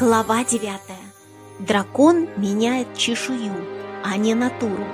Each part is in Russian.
Глава 9. Дракон меняет чешую, а не натуру.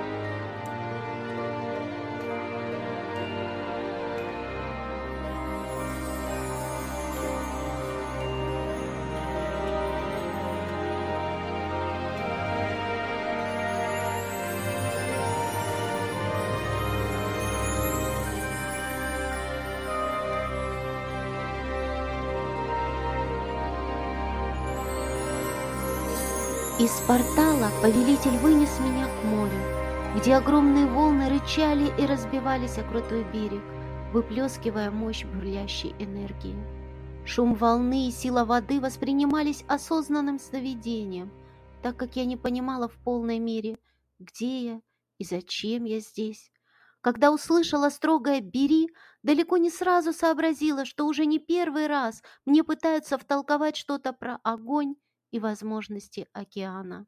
Из портала повелитель вынес меня к морю, где огромные волны рычали и разбивались о крутой берег, выплескивая мощь бурлящей энергии. Шум волны и сила воды воспринимались осознанным сновидением, так как я не понимала в полной мере, где я и зачем я здесь. Когда услышала строгое «бери», далеко не сразу сообразила, что уже не первый раз мне пытаются втолковать что-то про огонь и возможности океана.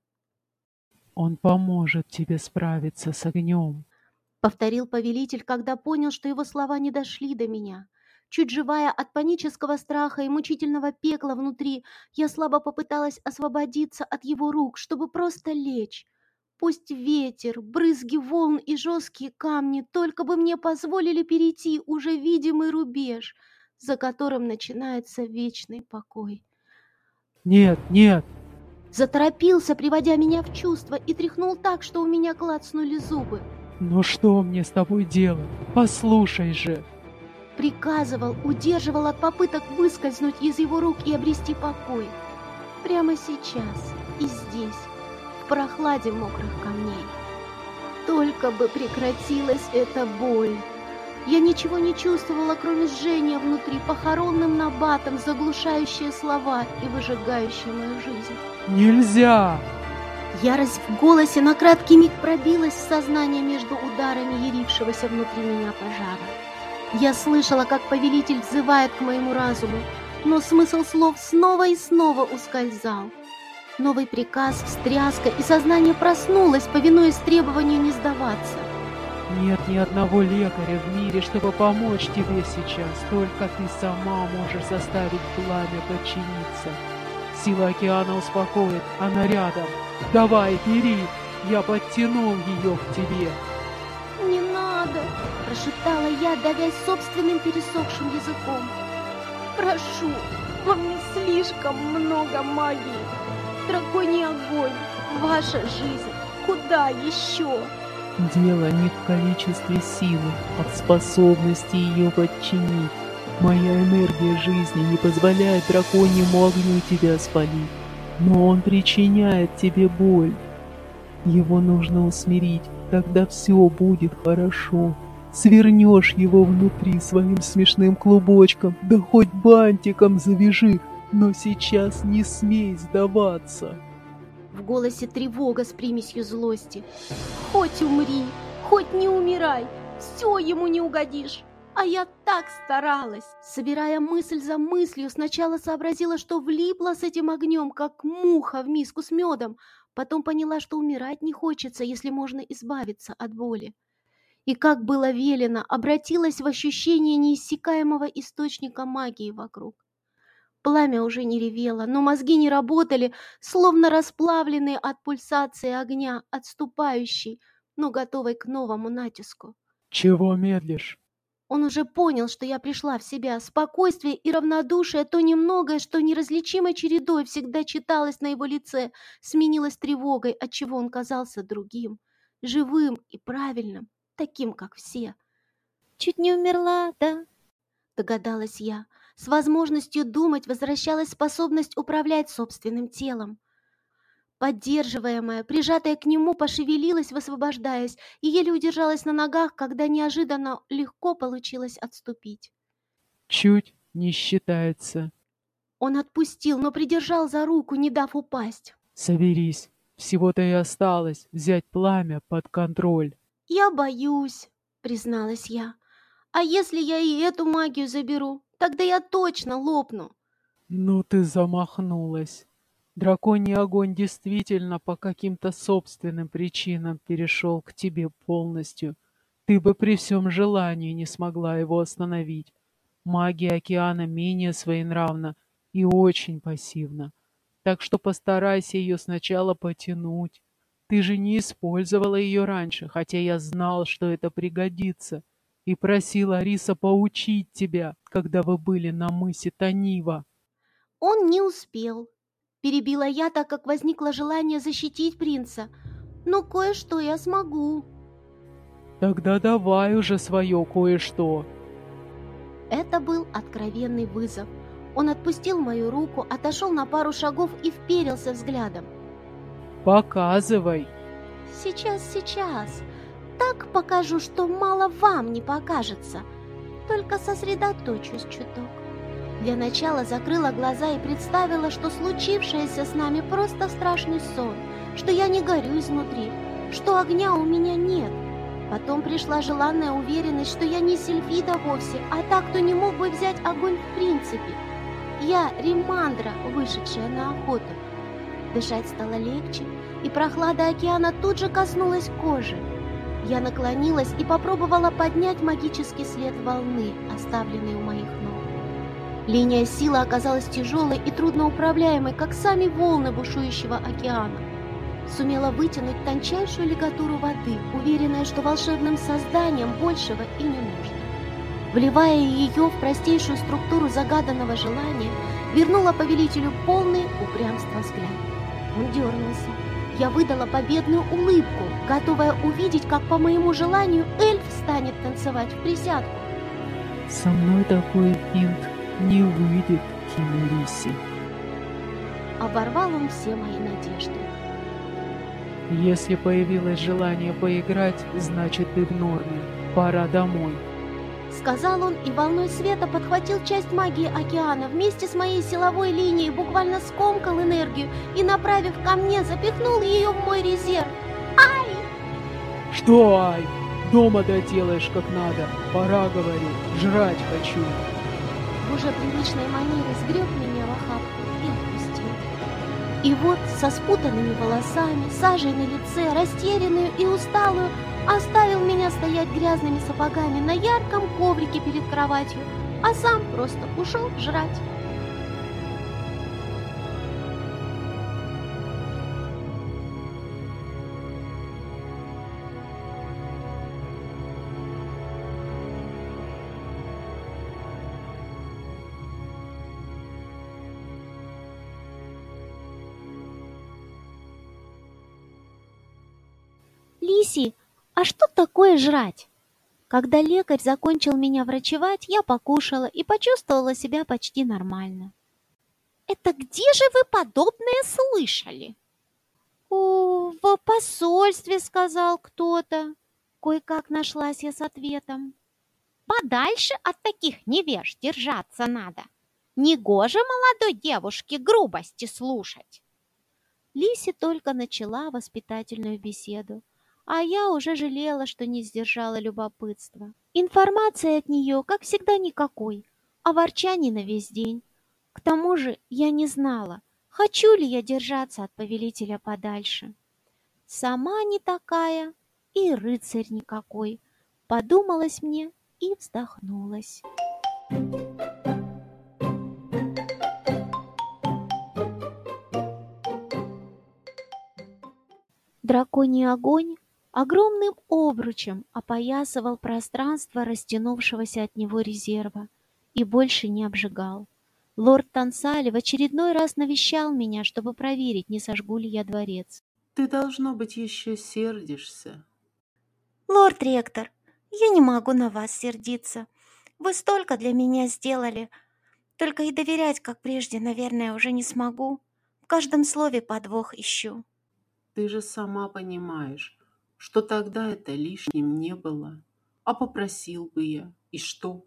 «Он поможет тебе справиться с огнем», — повторил повелитель, когда понял, что его слова не дошли до меня. Чуть живая от панического страха и мучительного пекла внутри, я слабо попыталась освободиться от его рук, чтобы просто лечь. Пусть ветер, брызги волн и жесткие камни только бы мне позволили перейти уже видимый рубеж, за которым начинается вечный покой. «Нет, нет!» Заторопился, приводя меня в чувство, и тряхнул так, что у меня клацнули зубы. «Ну что мне с тобой делать? Послушай же!» Приказывал, удерживал от попыток выскользнуть из его рук и обрести покой. Прямо сейчас и здесь, в прохладе мокрых камней. Только бы прекратилась эта боль. Я ничего не чувствовала, кроме жжения внутри, похоронным набатом, заглушающие слова и выжигающие мою жизнь. «Нельзя!» Ярость в голосе на краткий миг пробилась в сознание между ударами ярившегося внутри меня пожара. Я слышала, как повелитель взывает к моему разуму, но смысл слов снова и снова ускользал. Новый приказ, встряска, и сознание проснулось, повинуясь требованию не сдаваться. Нет ни одного лекаря в мире, чтобы помочь тебе сейчас. Только ты сама можешь заставить пламя подчиниться. Сила океана успокоит, она рядом. Давай, бери, я подтянул ее к тебе. Не надо, прошептала я, давясь собственным пересохшим языком. Прошу, во мне слишком много магии. Драконий огонь, ваша жизнь, куда еще? Дело не в количестве силы, а в способности ее подчинить. Моя энергия жизни не позволяет драконьему огню тебя спалить, но он причиняет тебе боль. Его нужно усмирить, тогда все будет хорошо. Свернешь его внутри своим смешным клубочком, да хоть бантиком завяжи, но сейчас не смей сдаваться. В голосе тревога с примесью злости. Хоть умри, хоть не умирай, все ему не угодишь. А я так старалась. Собирая мысль за мыслью, сначала сообразила, что влипла с этим огнем, как муха в миску с медом. Потом поняла, что умирать не хочется, если можно избавиться от боли. И, как было велено, обратилась в ощущение неиссякаемого источника магии вокруг. Пламя уже не ревело, но мозги не работали, словно расплавленные от пульсации огня, отступающий, но готовый к новому натиску. «Чего медлишь?» Он уже понял, что я пришла в себя. Спокойствие и равнодушие, то немногое, что неразличимой чередой всегда читалось на его лице, сменилось тревогой, отчего он казался другим, живым и правильным, таким, как все. «Чуть не умерла, да?» — догадалась я. С возможностью думать возвращалась способность управлять собственным телом. Поддерживаемая, прижатая к нему, пошевелилась, высвобождаясь, и еле удержалась на ногах, когда неожиданно легко получилось отступить. «Чуть не считается». Он отпустил, но придержал за руку, не дав упасть. «Соберись, всего-то и осталось взять пламя под контроль». «Я боюсь», — призналась я. «А если я и эту магию заберу? Тогда я точно лопну. Ну ты замахнулась. Драконий огонь действительно по каким-то собственным причинам перешел к тебе полностью. Ты бы при всем желании не смогла его остановить. Магия океана менее своенравна и очень пассивна. Так что постарайся ее сначала потянуть. Ты же не использовала ее раньше, хотя я знал, что это пригодится, и просил Ариса поучить тебя, когда вы были на мысе Танива. Он не успел. Перебила я, так как возникло желание защитить принца. Но кое-что я смогу. Тогда давай уже свое кое-что. Это был откровенный вызов. Он отпустил мою руку, отошел на пару шагов и вперился взглядом. Показывай. Сейчас, сейчас. Так покажу, что мало вам не покажется. Только сосредоточусь чуток. Для начала закрыла глаза и представила, что случившееся с нами просто страшный сон, что я не горю изнутри, что огня у меня нет. Потом пришла желанная уверенность, что я не Сильфида вовсе, а так, кто не мог бы взять огонь в принципе. Я Римандра, вышедшая на охоту. Дышать стало легче, и прохлада океана тут же коснулась кожи. Я наклонилась и попробовала поднять магический след волны, оставленный у моих ног. Линия силы оказалась тяжелой и трудноуправляемой, как сами волны бушующего океана. Сумела вытянуть тончайшую лигатуру воды, уверенная, что волшебным созданием большего и не нужно. Вливая ее в простейшую структуру загаданного желания, вернула повелителю полный упрямства взгляд. Он дернулся. Я выдала победную улыбку, готовая увидеть, как по моему желанию эльф станет танцевать в присядку. Со мной такой финт не выйдет, Кимириси. Оборвал он все мои надежды. Если появилось желание поиграть, значит ты в норме. Пора домой. Сказал он, и волной света подхватил часть магии океана вместе с моей силовой линией, буквально скомкал энергию и, направив ко мне, запихнул ее в мой резерв. Ай! Что, ай? Дома доделаешь как надо. Пора, говорю, жрать хочу. В уже привычной манере сгреб меня в охапку и отпустил. И вот со спутанными волосами, сажей на лице, растерянную и усталую, оставил меня стоять грязными сапогами на ярком коврике перед кроватью, а сам просто ушел жрать. А что такое жрать? Когда лекарь закончил меня врачевать, я покушала и почувствовала себя почти нормально. Это где же вы подобное слышали? О, в посольстве, сказал кто-то. Кое-как нашлась я с ответом. Подальше от таких невеж держаться надо. Негоже молодой девушке грубости слушать. Лиси только начала воспитательную беседу, а я уже жалела, что не сдержала любопытства. Информации от нее, как всегда, никакой, а ворчаний на весь день. К тому же я не знала, хочу ли я держаться от повелителя подальше. Сама не такая и рыцарь никакой, подумалось мне и вздохнулась. Драконий огонь огромным обручем опоясывал пространство растянувшегося от него резерва и больше не обжигал. Лорд Тансали в очередной раз навещал меня, чтобы проверить, не сожгу ли я дворец. Ты, должно быть, еще сердишься. Лорд ректор, я не могу на вас сердиться. Вы столько для меня сделали. Только и доверять, как прежде, наверное, уже не смогу. В каждом слове подвох ищу. Ты же сама понимаешь, что тогда это лишним не было. А попросил бы я. И что?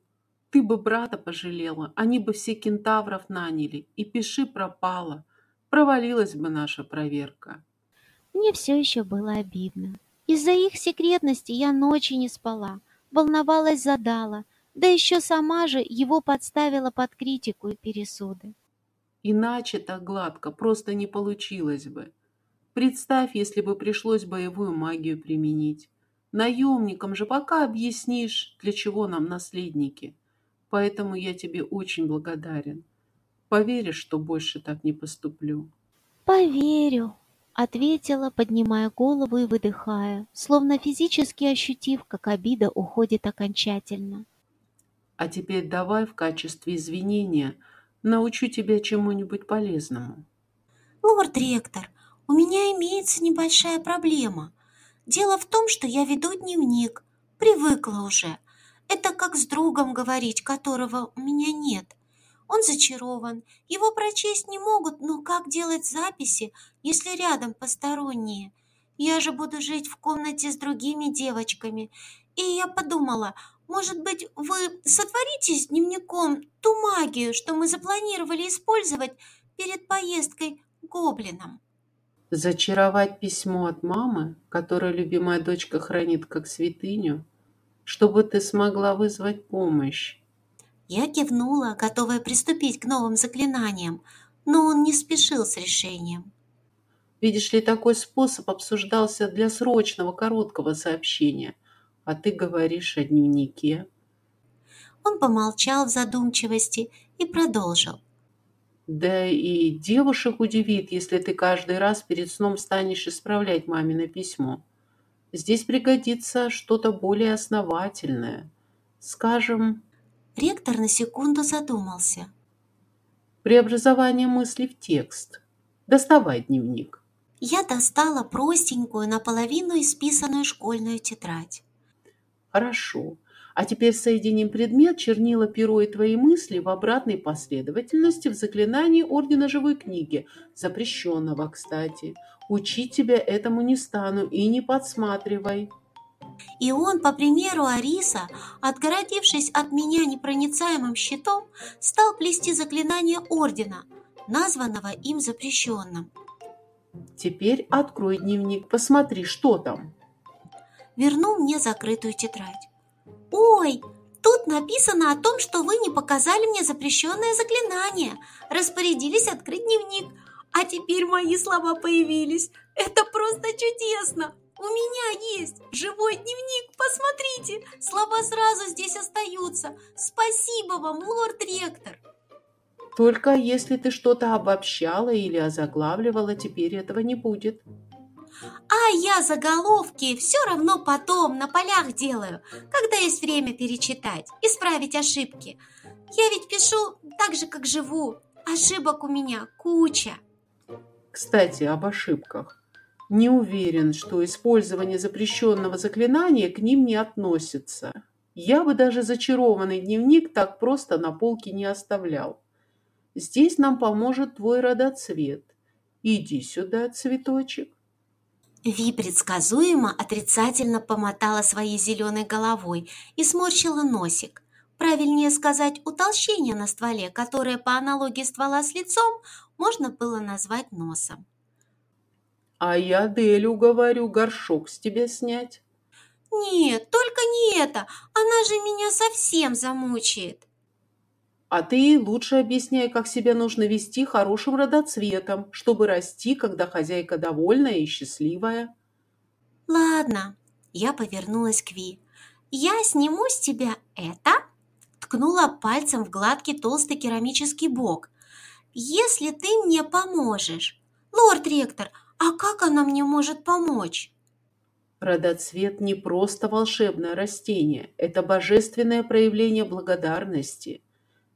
Ты бы брата пожалела, они бы все кентавров наняли, и пиши пропало. Провалилась бы наша проверка. Мне все еще было обидно. Из-за их секретности я ночи не спала, волновалась задала, да еще сама же его подставила под критику и пересуды. Иначе так гладко просто не получилось бы. Представь, если бы пришлось боевую магию применить. Наемникам же пока объяснишь, для чего нам наследники. Поэтому я тебе очень благодарен. Поверишь, что больше так не поступлю. Поверю, ответила, поднимая голову и выдыхая, словно физически ощутив, как обида уходит окончательно. А теперь давай в качестве извинения научу тебя чему-нибудь полезному. Лорд ректор, у меня имеется небольшая проблема. Дело в том, что я веду дневник. Привыкла уже. Это как с другом говорить, которого у меня нет. Он зачарован. Его прочесть не могут, но как делать записи, если рядом посторонние? Я же буду жить в комнате с другими девочками. И я подумала, может быть, вы сотворите с дневником ту магию, что мы запланировали использовать перед поездкой к гоблинам? Зачаровать письмо от мамы, которое любимая дочка хранит как святыню, чтобы ты смогла вызвать помощь. Я кивнула, готовая приступить к новым заклинаниям, но он не спешил с решением. Видишь ли, такой способ обсуждался для срочного короткого сообщения, а ты говоришь о дневнике. Он помолчал в задумчивости и продолжил. Да и девушек удивит, если ты каждый раз перед сном станешь исправлять мамино письмо. Здесь пригодится что-то более основательное. Скажем... Ректор на секунду задумался. Преобразование мысли в текст. Доставай дневник. Я достала простенькую, наполовину исписанную школьную тетрадь. Хорошо. А теперь соединим предмет, чернила, перо и твои мысли в обратной последовательности в заклинании Ордена Живой Книги, запрещенного, кстати. Учить тебя этому не стану и не подсматривай. И он, по примеру Ариса, отгородившись от меня непроницаемым щитом, стал плести заклинание Ордена, названного им запрещенным. Теперь открой дневник, посмотри, что там. Вернул мне закрытую тетрадь. «Ой, тут написано о том, что вы не показали мне запрещенное заклинание, распорядились открыть дневник, а теперь мои слова появились. Это просто чудесно! У меня есть живой дневник, посмотрите, слова сразу здесь остаются. Спасибо вам, лорд-ректор!» Только если ты что-то обобщала или озаглавливала, теперь этого не будет. А я заголовки все равно потом на полях делаю, когда есть время перечитать, исправить ошибки. Я ведь пишу так же, как живу. Ошибок у меня куча. Кстати, об ошибках. Не уверен, что использование запрещенного заклинания к ним не относится. Я бы даже зачарованный дневник так просто на полке не оставлял. Здесь нам поможет твой родоцвет. Иди сюда, цветочек. Ви предсказуемо отрицательно помотала своей зеленой головой и сморщила носик. Правильнее сказать, утолщение на стволе, которое по аналогии ствола с лицом можно было назвать носом. А я Делю говорю, горшок с тебя снять. Нет, только не это. Она же меня совсем замучает. А ты лучше объясняй, как себя нужно вести хорошим родоцветом, чтобы расти, когда хозяйка довольная и счастливая. Ладно, я повернулась к Ви. Я сниму с тебя это, ткнула пальцем в гладкий толстый керамический бок. Если ты мне поможешь. Лорд-ректор, а как она мне может помочь? Родоцвет не просто волшебное растение, это божественное проявление благодарности –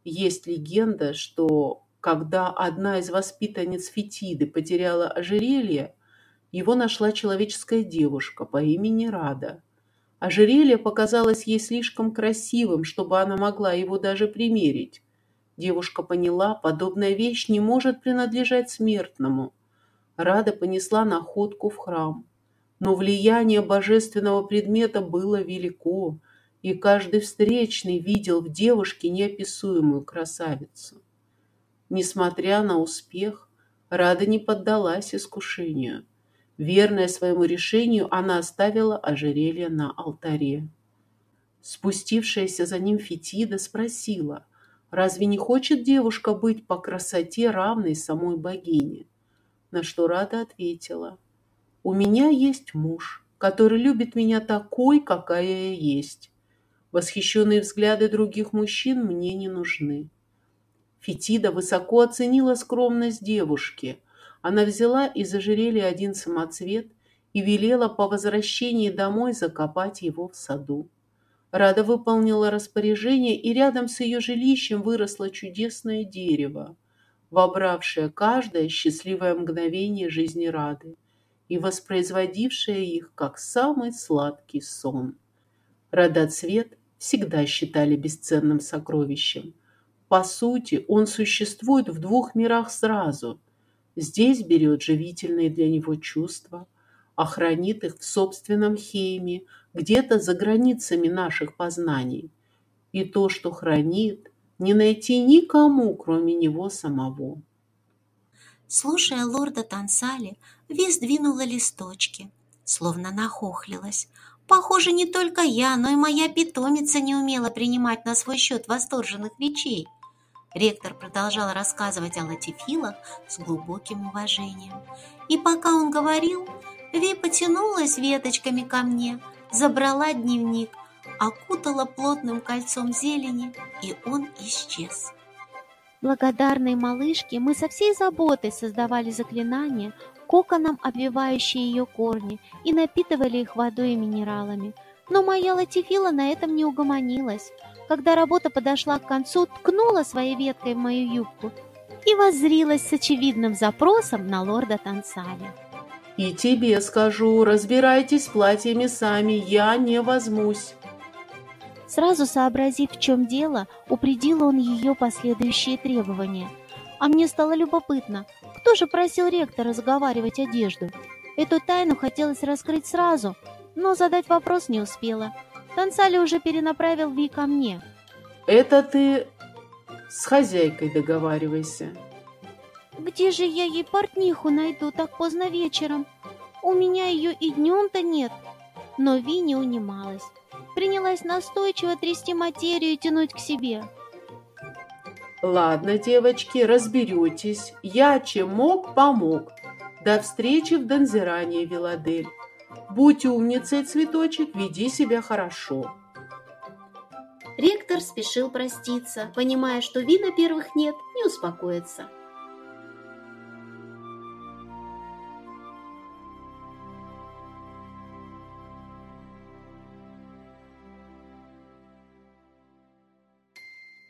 есть легенда, что когда одна из воспитанниц Фетиды потеряла ожерелье, его нашла человеческая девушка по имени Рада. Ожерелье показалось ей слишком красивым, чтобы она могла его даже примерить. Девушка поняла, подобная вещь не может принадлежать смертному. Рада понесла находку в храм. Но влияние божественного предмета было велико, и каждый встречный видел в девушке неописуемую красавицу. Несмотря на успех, Рада не поддалась искушению. Верная своему решению, она оставила ожерелье на алтаре. Спустившаяся за ним Фетида спросила, разве не хочет девушка быть по красоте равной самой богине? На что Рада ответила, у меня есть муж, который любит меня такой, какая я есть. Восхищенные взгляды других мужчин мне не нужны. Фетида высоко оценила скромность девушки. Она взяла из ожерелья один самоцвет и велела по возвращении домой закопать его в саду. Рада выполнила распоряжение, и рядом с ее жилищем выросло чудесное дерево, вобравшее каждое счастливое мгновение жизни Рады и воспроизводившее их как самый сладкий сон. Радоцвет всегда считали бесценным сокровищем. По сути, он существует в двух мирах сразу. Здесь берет живительные для него чувства, охранит их в собственном хейме, где-то за границами наших познаний. И то, что хранит, не найти никому, кроме него самого. Слушая лорда Тансали, Ви сдвинула листочки, словно нахохлилась. Похоже, не только я, но и моя питомица не умела принимать на свой счет восторженных речей. Ректор продолжал рассказывать о латифилах с глубоким уважением. И пока он говорил, Ви потянулась веточками ко мне, забрала дневник, окутала плотным кольцом зелени, и он исчез. Благодарные малышки, мы со всей заботой создавали заклинания, коконом обвивающие ее корни, и напитывали их водой и минералами. Но моя Латифила на этом не угомонилась. Когда работа подошла к концу, ткнула своей веткой в мою юбку и воззрилась с очевидным запросом на лорда Тансаля. И тебе скажу, разбирайтесь с платьями сами, я не возьмусь. Сразу сообразив, в чем дело, упредил он ее последующие требования. А мне стало любопытно, кто же просил ректора заговаривать одежду? Эту тайну хотелось раскрыть сразу, но задать вопрос не успела. Тансали уже перенаправил Ви ко мне. Это ты с хозяйкой договаривайся. Где же я ей портниху найду так поздно вечером? У меня ее и днем-то нет. Но Ви не унималась. Принялась настойчиво трясти материю и тянуть к себе. Ладно, девочки, разберетесь. Я чем мог, помог. До встречи в Донзиране, Виладель. Будь умницей, цветочек, веди себя хорошо. Ректор спешил проститься, понимая, что Ви на первых нет, не успокоится.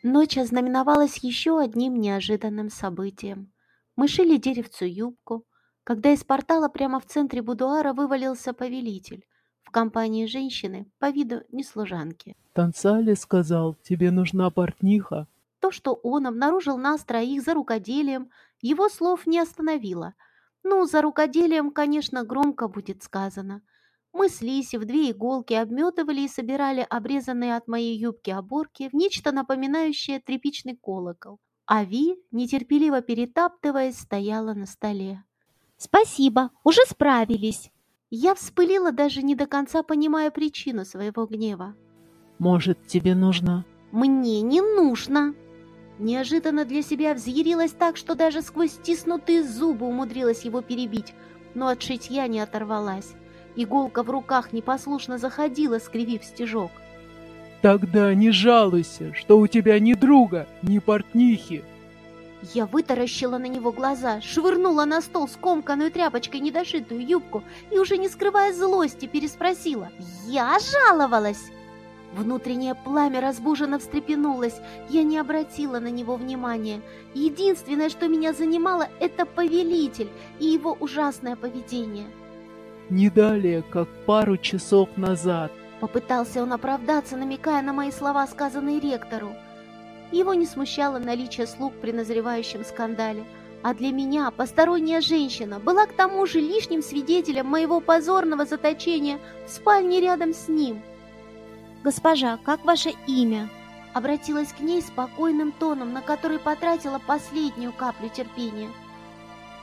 Ночь ознаменовалась еще одним неожиданным событием. Мы шили деревцу юбку, когда из портала прямо в центре будуара вывалился повелитель в компании женщины по виду не служанки. Тансали сказал, тебе нужна портниха. То, что он обнаружил нас троих за рукоделием, его слов не остановило. Ну, за рукоделием, конечно, громко будет сказано – мы с Лиси в две иголки обметывали и собирали обрезанные от моей юбки оборки в нечто напоминающее тряпичный колокол. А Ви, нетерпеливо перетаптываясь, стояла на столе. «Спасибо, уже справились!» Я вспылила, даже не до конца понимая причину своего гнева. «Может, тебе нужно...» «Мне не нужно!» Неожиданно для себя взъярилась так, что даже сквозь стиснутые зубы умудрилась его перебить, но от шитья не оторвалась. Иголка в руках непослушно заходила, скривив стежок. «Тогда не жалуйся, что у тебя ни друга, ни портнихи!» Я вытаращила на него глаза, швырнула на стол скомканную тряпочкой недошитую юбку и, уже не скрывая злости, переспросила. «Я жаловалась!» Внутреннее пламя разбуженно встрепенулось. Я не обратила на него внимания. Единственное, что меня занимало, это повелитель и его ужасное поведение. Не далее, как пару часов назад. Попытался он оправдаться, намекая на мои слова, сказанные ректору. Его не смущало наличие слуг при назревающем скандале. А для меня посторонняя женщина была к тому же лишним свидетелем моего позорного заточения в спальне рядом с ним. «Госпожа, как ваше имя?» Обратилась к ней спокойным тоном, на который потратила последнюю каплю терпения.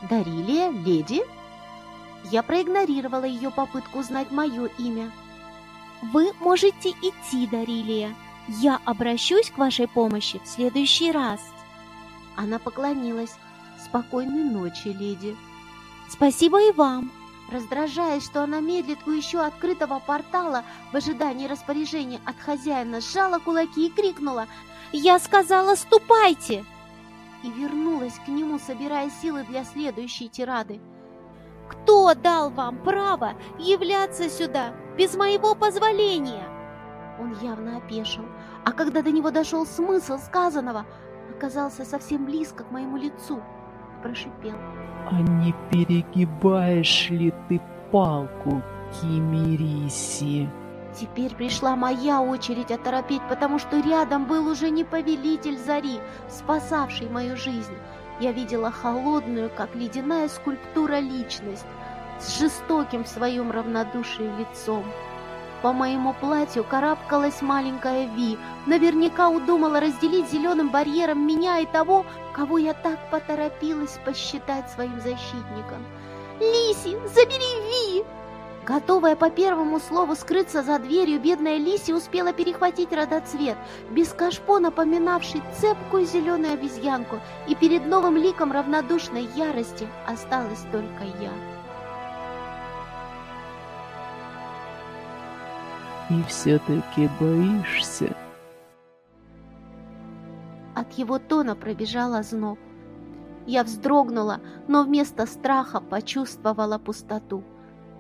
«Дарилия, леди?» Я проигнорировала ее попытку узнать мое имя. «Вы можете идти, Дарилия. Я обращусь к вашей помощи в следующий раз». Она поклонилась. «Спокойной ночи, леди». «Спасибо и вам». Раздражаясь, что она медлит у еще открытого портала в ожидании распоряжения от хозяина, сжала кулаки и крикнула «Я сказала, ступайте!» и вернулась к нему, собирая силы для следующей тирады. «Кто дал вам право являться сюда без моего позволения?» Он явно опешил, а когда до него дошел смысл сказанного, оказался совсем близко к моему лицу и прошипел. «А не перегибаешь ли ты палку, Кимириси?» Теперь пришла моя очередь оторопеть, потому что рядом был уже не повелитель зари, спасавший мою жизнь. Я видела холодную, как ледяная скульптура, личность с жестоким в своем равнодушии лицом. По моему платью карабкалась маленькая Ви, наверняка удумала разделить зеленым барьером меня и того, кого я так поторопилась посчитать своим защитником. «Лиси, забери Ви!» Готовая по первому слову скрыться за дверью, бедная Лиси успела перехватить родоцвет, без кашпо напоминавший цепкую зеленую обезьянку, и перед новым ликом равнодушной ярости осталась только я. И все-таки боишься? От его тона пробежал озноб. Я вздрогнула, но вместо страха почувствовала пустоту.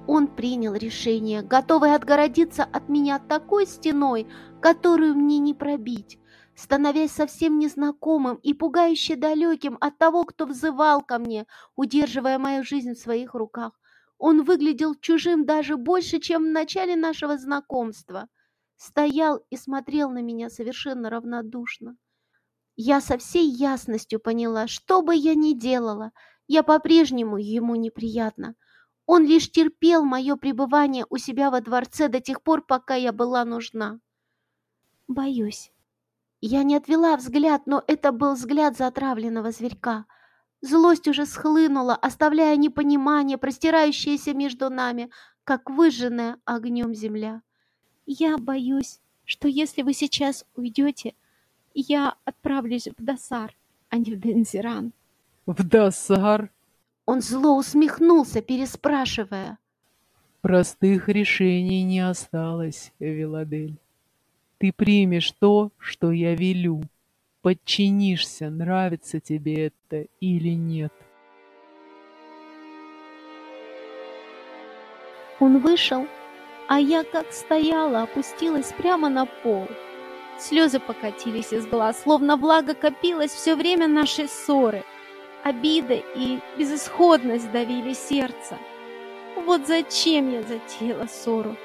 Он принял решение, готовый отгородиться от меня такой стеной, которую мне не пробить, становясь совсем незнакомым и пугающе далеким от того, кто взывал ко мне, удерживая мою жизнь в своих руках. Он выглядел чужим даже больше, чем в начале нашего знакомства. Стоял и смотрел на меня совершенно равнодушно. Я со всей ясностью поняла, что бы я ни делала, я по-прежнему ему неприятна. Он лишь терпел мое пребывание у себя во дворце до тех пор, пока я была нужна. Боюсь. Я не отвела взгляд, но это был взгляд затравленного зверька. Злость уже схлынула, оставляя непонимание, простирающееся между нами, как выжженная огнем земля. Я боюсь, что если вы сейчас уйдете, я отправлюсь в Досар, а не в Дензиран. В Досар? Он зло усмехнулся, переспрашивая. Простых решений не осталось, Эвеладель. Ты примешь то, что я велю. Подчинишься, нравится тебе это или нет. Он вышел, а я как стояла, опустилась прямо на пол. Слезы покатились из глаз, словно влага копилась все время нашей ссоры. Обида и безысходность давили сердце. Вот зачем я затеяла ссору.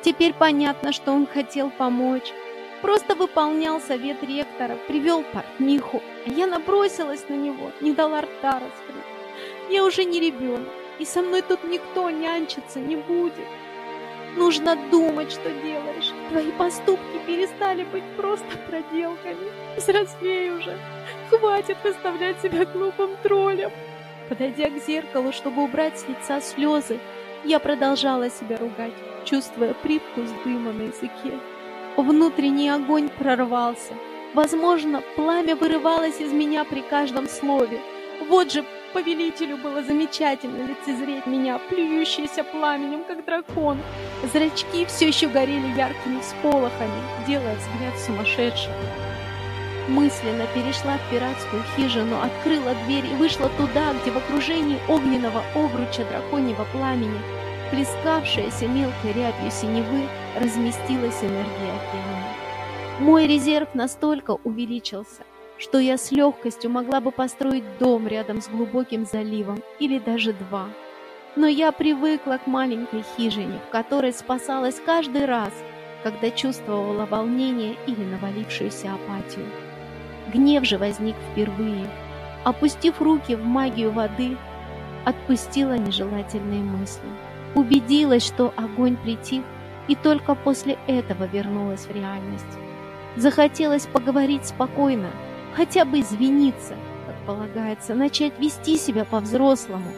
Теперь понятно, что он хотел помочь. Просто выполнял совет ректора, привел портниху, а я набросилась на него, не дала рта раскрыть. Я уже не ребенок, и со мной тут никто нянчиться не будет. Нужно думать, что делаешь. Твои поступки перестали быть просто проделками. Взрослей уже. Хватит выставлять себя глупым троллем. Подойдя к зеркалу, чтобы убрать с лица слезы, я продолжала себя ругать, чувствуя привкус дыма на языке. Внутренний огонь прорвался. Возможно, пламя вырывалось из меня при каждом слове. Вот же повелителю было замечательно лицезреть меня, плюющейся пламенем, как дракон. Зрачки все еще горели яркими всполохами, делая взгляд сумасшедшим. Мысленно перешла в пиратскую хижину, открыла дверь и вышла туда, где в окружении огненного обруча драконьего пламени, плескавшаяся мелкой рябью синевы, разместилась энергия океана. Мой резерв настолько увеличился, что я с легкостью могла бы построить дом рядом с глубоким заливом или даже два. Но я привыкла к маленькой хижине, в которой спасалась каждый раз, когда чувствовала волнение или навалившуюся апатию. Гнев же возник впервые. Опустив руки в магию воды, отпустила нежелательные мысли. Убедилась, что огонь притих, и только после этого вернулась в реальность. Захотелось поговорить спокойно, хотя бы извиниться, как полагается, начать вести себя по-взрослому.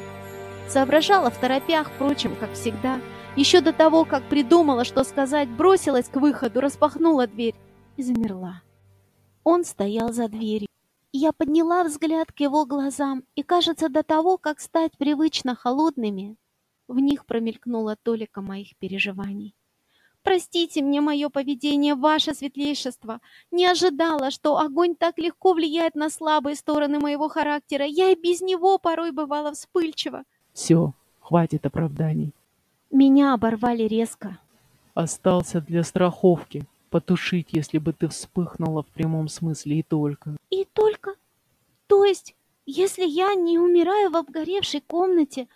Соображала в торопях, впрочем, как всегда. Еще до того, как придумала, что сказать, бросилась к выходу, распахнула дверь и замерла. Он стоял за дверью. Я подняла взгляд к его глазам, и, кажется, до того, как стать привычно холодными, в них промелькнула толика моих переживаний. Простите мне мое поведение, ваше светлейшество. Не ожидала, что огонь так легко влияет на слабые стороны моего характера. Я и без него порой бывала вспыльчива. Все, хватит оправданий. Меня оборвали резко. Остался для страховки. Потушить, если бы ты вспыхнула в прямом смысле и только. И только? То есть, если я не умираю в обгоревшей комнате,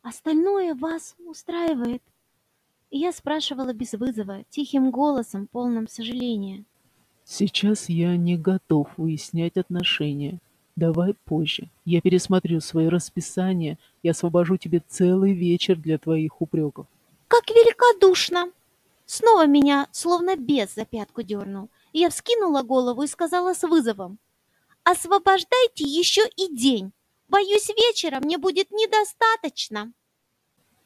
остальное вас устраивает? И я спрашивала без вызова, тихим голосом, полным сожаления. Сейчас я не готов выяснять отношения. Давай позже. Я пересмотрю свое расписание и освобожу тебе целый вечер для твоих упреков. Как великодушно! Снова меня словно бес за пятку дернул. Я вскинула голову и сказала с вызовом. «Освобождайте еще и день. Боюсь, вечера мне будет недостаточно».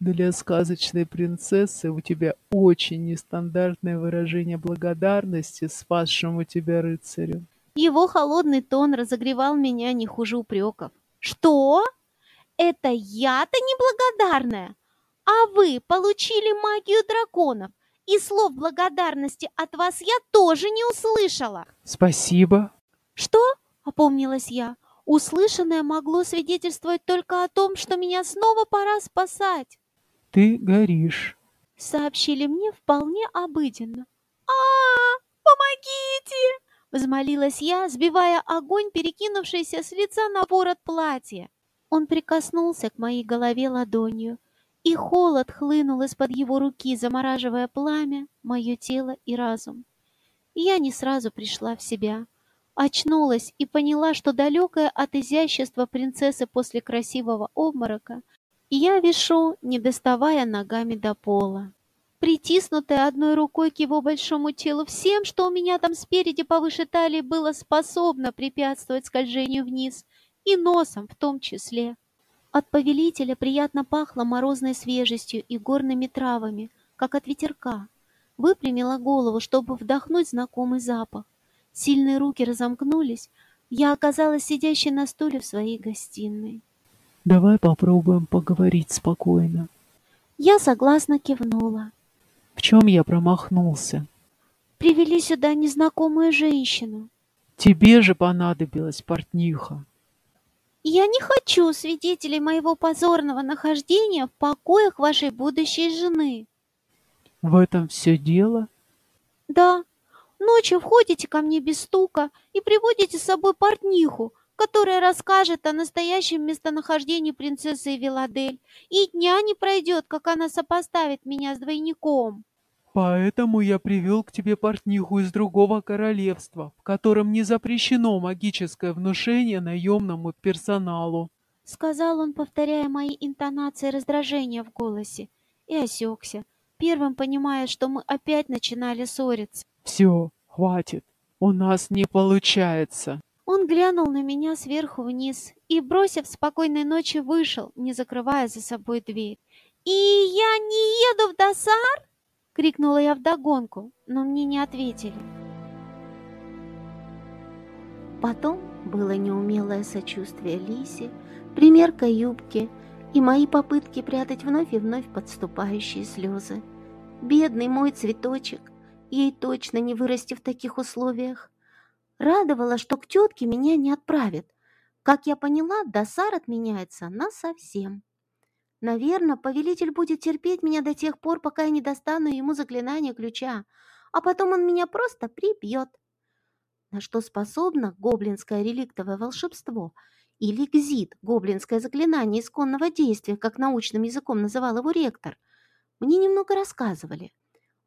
Для сказочной принцессы у тебя очень нестандартное выражение благодарности спасшему тебя рыцарю. Его холодный тон разогревал меня не хуже упреков. «Что? Это я-то неблагодарная? А вы получили магию драконов, и слов благодарности от вас я тоже не услышала». Спасибо. «Что?» — опомнилась я. Услышанное могло свидетельствовать только о том, что меня снова пора спасать. Ты горишь. Сообщили мне вполне обыденно. а, -а, -а Помогите! Взмолилась я, сбивая огонь, перекинувшийся с лица на ворот платья. Он прикоснулся к моей голове ладонью, и холод хлынул из-под его руки, замораживая пламя, мое тело и разум. Я не сразу пришла в себя. Очнулась и поняла, что далекая от изящества принцессы после красивого обморока, я вишу, не доставая ногами до пола притиснутая одной рукой к его большому телу, всем, что у меня там спереди повыше талии было способно препятствовать скольжению вниз, и носом в том числе. От повелителя приятно пахло морозной свежестью и горными травами, как от ветерка. Выпрямила голову, чтобы вдохнуть знакомый запах. Сильные руки разомкнулись, я оказалась сидящей на стуле в своей гостиной. «Давай попробуем поговорить спокойно». Я согласно кивнула. В чем я промахнулся? Привели сюда незнакомую женщину. Тебе же понадобилась портниха. Я не хочу свидетелей моего позорного нахождения в покоях вашей будущей жены. В этом все дело? Да. Ночью входите ко мне без стука и приводите с собой портниху, которая расскажет о настоящем местонахождении принцессы Виладель, и дня не пройдет, как она сопоставит меня с двойником. Поэтому я привел к тебе портниху из другого королевства, в котором не запрещено магическое внушение наемному персоналу. Сказал он, повторяя мои интонации раздражения в голосе, и осекся, первым понимая, что мы опять начинали ссориться. Все, хватит, у нас не получается. Он глянул на меня сверху вниз и, бросив спокойной ночи, вышел, не закрывая за собой дверь. «И я не еду в Досар?» крикнула я вдогонку, но мне не ответили. Потом было неумелое сочувствие Лисе, примерка юбки и мои попытки прятать вновь и вновь подступающие слезы. Бедный мой цветочек, ей точно не вырасти в таких условиях. Радовало, что к тетке меня не отправят. Как я поняла, досар отменяется насовсем. Наверное, повелитель будет терпеть меня до тех пор, пока я не достану ему заклинание ключа, а потом он меня просто прибьет. На что способно гоблинское реликтовое волшебство или гзит, гоблинское заклинание исконного действия, как научным языком называл его ректор, мне немного рассказывали.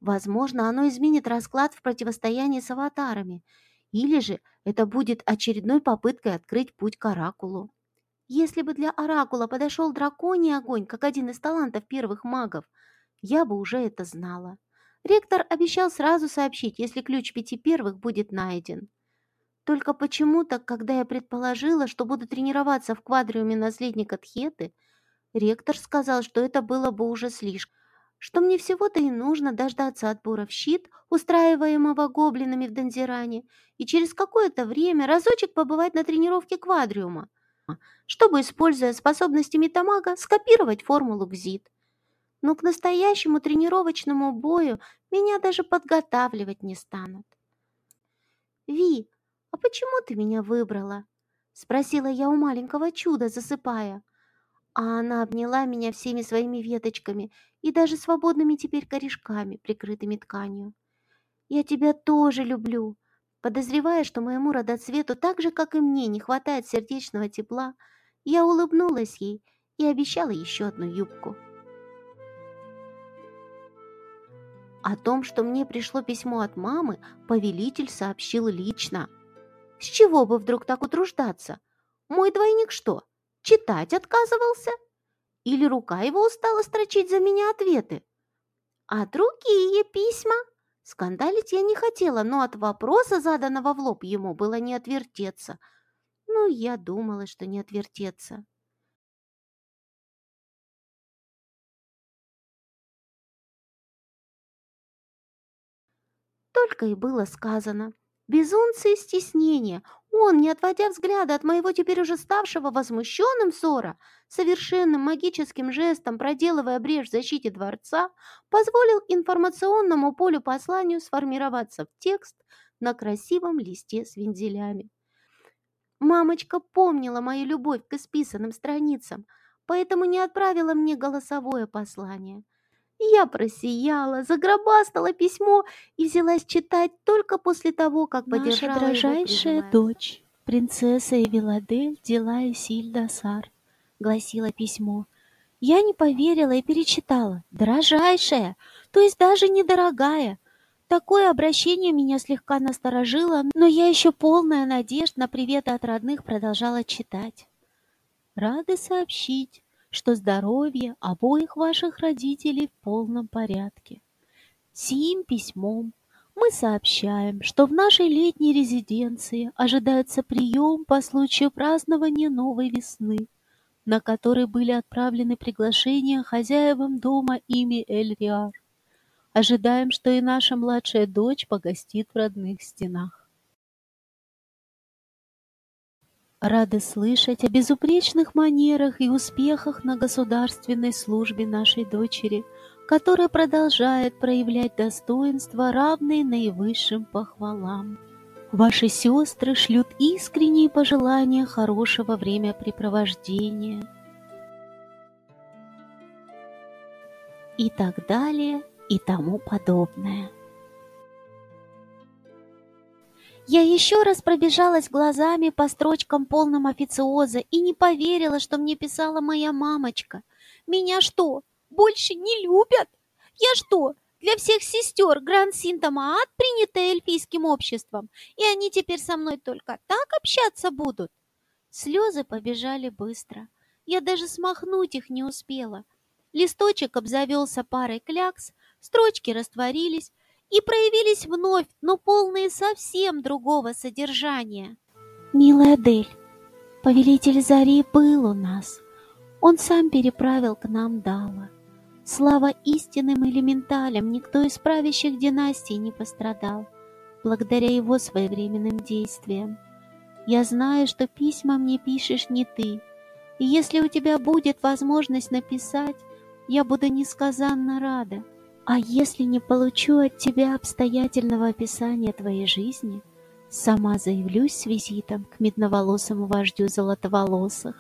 Возможно, оно изменит расклад в противостоянии с аватарами, или же это будет очередной попыткой открыть путь к Оракулу. Если бы для Оракула подошел драконий огонь, как один из талантов первых магов, я бы уже это знала. Ректор обещал сразу сообщить, если ключ пяти первых будет найден. Только почему-то, когда я предположила, что буду тренироваться в квадриуме наследника Тхеты, ректор сказал, что это было бы уже слишком, что мне всего-то и нужно дождаться отбора в щит, устраиваемого гоблинами в Донзиране, и через какое-то время разочек побывать на тренировке квадриума чтобы, используя способности метамага, скопировать формулу ГЗИТ. но к настоящему тренировочному бою меня даже подготавливать не станут. «Ви, а почему ты меня выбрала?» — спросила я у маленького чуда, засыпая. А она обняла меня всеми своими веточками и даже свободными теперь корешками, прикрытыми тканью. «Я тебя тоже люблю!» Подозревая, что моему родоцвету так же, как и мне, не хватает сердечного тепла, я улыбнулась ей и обещала еще одну юбку. О том, что мне пришло письмо от мамы, повелитель сообщил лично. С чего бы вдруг так утруждаться? Мой двойник что, читать отказывался? Или рука его устала строчить за меня ответы? А другие письма? Скандалить я не хотела, но от вопроса, заданного в лоб, ему было не отвертеться. Ну, я думала, что не отвертеться. Только и было сказано. Безумцы и стеснения. Он, не отводя взгляда от моего теперь уже ставшего возмущенным ссора, совершенным магическим жестом, проделывая брешь в защите дворца, позволил информационному полю посланию сформироваться в текст на красивом листе с вензелями. Мамочка помнила мою любовь к исписанным страницам, поэтому не отправила мне голосовое послание. Я просияла, загробастала письмо и взялась читать только после того, как Наша подержала дрожайшая его, дочь, принцесса Эвеладель Дилая Сильдасар, гласило письмо. Я не поверила и перечитала. Дрожайшая, то есть даже недорогая. Такое обращение меня слегка насторожило, но я еще полная надежд на приветы от родных продолжала читать. Рады сообщить, что здоровье обоих ваших родителей в полном порядке. Сим письмом мы сообщаем, что в нашей летней резиденции ожидается прием по случаю празднования новой весны, на который были отправлены приглашения хозяевам дома ими Эльриар. Ожидаем, что и наша младшая дочь погостит в родных стенах. Рады слышать о безупречных манерах и успехах на государственной службе нашей дочери, которая продолжает проявлять достоинства, равные наивысшим похвалам. Ваши сестры шлют искренние пожелания хорошего времяпрепровождения. И так далее, и тому подобное. Я еще раз пробежалась глазами по строчкам полным официоза и не поверила, что мне писала моя мамочка. Меня что, больше не любят? Я что, для всех сестер Гранд Синтомаат принята эльфийским обществом, и они теперь со мной только так общаться будут? Слезы побежали быстро. Я даже смахнуть их не успела. Листочек обзавелся парой клякс, строчки растворились, и проявились вновь, но полные совсем другого содержания. «Милая Адель, повелитель Зари был у нас. Он сам переправил к нам Дала. Слава истинным элементалям, никто из правящих династий не пострадал, благодаря его своевременным действиям. Я знаю, что письма мне пишешь не ты, и если у тебя будет возможность написать, я буду несказанно рада. А если не получу от тебя обстоятельного описания твоей жизни, сама заявлюсь с визитом к медноволосому вождю золотоволосых.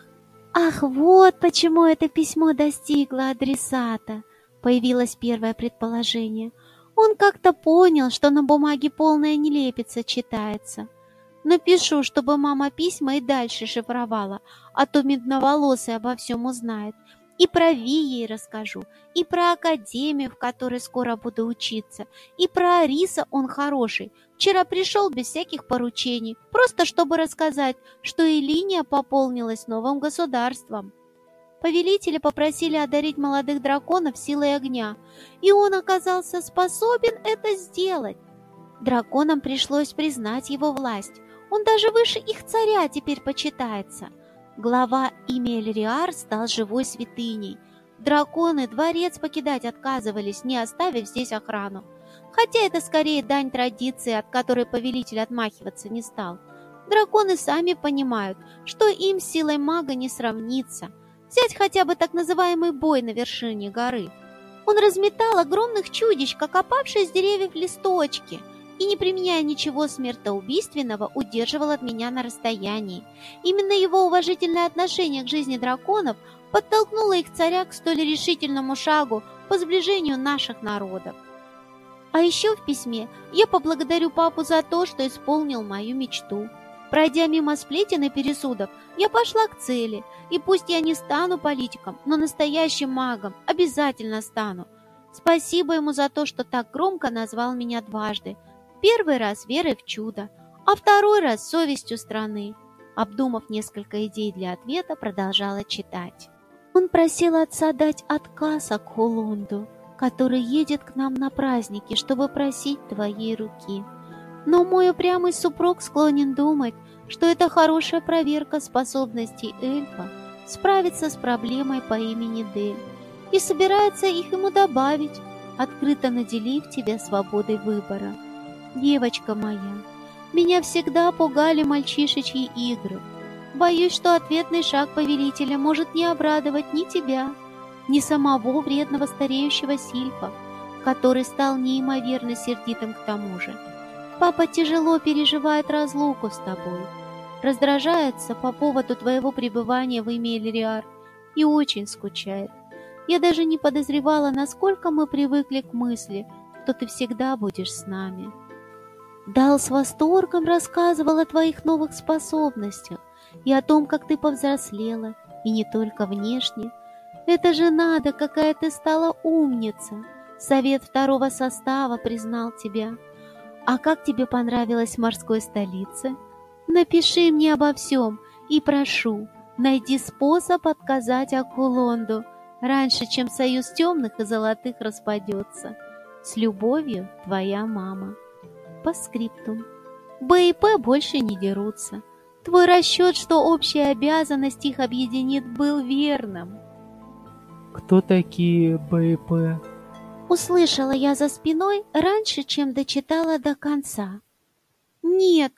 Ах, вот почему это письмо достигло адресата, появилось первое предположение. Он как-то понял, что на бумаге полная нелепица читается. Напишу, чтобы мама письма и дальше шифровала, а то медноволосый обо всем узнает. И про Ви ей расскажу, и про академию, в которой скоро буду учиться, и про Ариса он хороший. Вчера пришел без всяких поручений, просто чтобы рассказать, что и линия пополнилась новым государством. Повелители попросили одарить молодых драконов силой огня, и он оказался способен это сделать. Драконам пришлось признать его власть. Он даже выше их царя теперь почитается. Глава Имельриар стал живой святыней. Драконы дворец покидать отказывались, не оставив здесь охрану. Хотя это скорее дань традиции, от которой повелитель отмахиваться не стал. Драконы сами понимают, что им силой мага не сравнится. Взять хотя бы так называемый бой на вершине горы. Он разметал огромных чудищ, как опавшие с деревьев листочки, и, не применяя ничего смертоубийственного, удерживал от меня на расстоянии. Именно его уважительное отношение к жизни драконов подтолкнуло их царя к столь решительному шагу по сближению наших народов. А еще в письме я поблагодарю папу за то, что исполнил мою мечту. Пройдя мимо сплетен и пересудов, я пошла к цели, и пусть я не стану политиком, но настоящим магом обязательно стану. Спасибо ему за то, что так громко назвал меня дважды. Первый раз верой в чудо, а второй раз совестью страны. Обдумав несколько идей для ответа, продолжала читать. Он просил отца дать отказ Акхулунду, который едет к нам на праздники, чтобы просить твоей руки. Но мой упрямый супруг склонен думать, что это хорошая проверка способностей эльфа справиться с проблемой по имени Дель и собирается их ему добавить, открыто наделив тебя свободой выбора. Девочка моя, меня всегда пугали мальчишечьи игры. Боюсь, что ответный шаг повелителя может не обрадовать ни тебя, ни самого вредного стареющего Сильфа, который стал неимоверно сердитым к тому же. Папа тяжело переживает разлуку с тобой, раздражается по поводу твоего пребывания в Эмилиар и очень скучает. Я даже не подозревала, насколько мы привыкли к мысли, что ты всегда будешь с нами. Дал с восторгом рассказывал о твоих новых способностях и о том, как ты повзрослела, и не только внешне. Это же надо, какая ты стала умница. Совет второго состава признал тебя. А как тебе понравилась морской столица? Напиши мне обо всем и прошу, найди способ отказать Акулонду раньше, чем союз темных и золотых распадется. С любовью, твоя мама. По скриптум. Б и П больше не дерутся. Твой расчет, что общая обязанность их объединит, был верным. Кто такие Б и П? Услышала я за спиной раньше, чем дочитала до конца. Нет,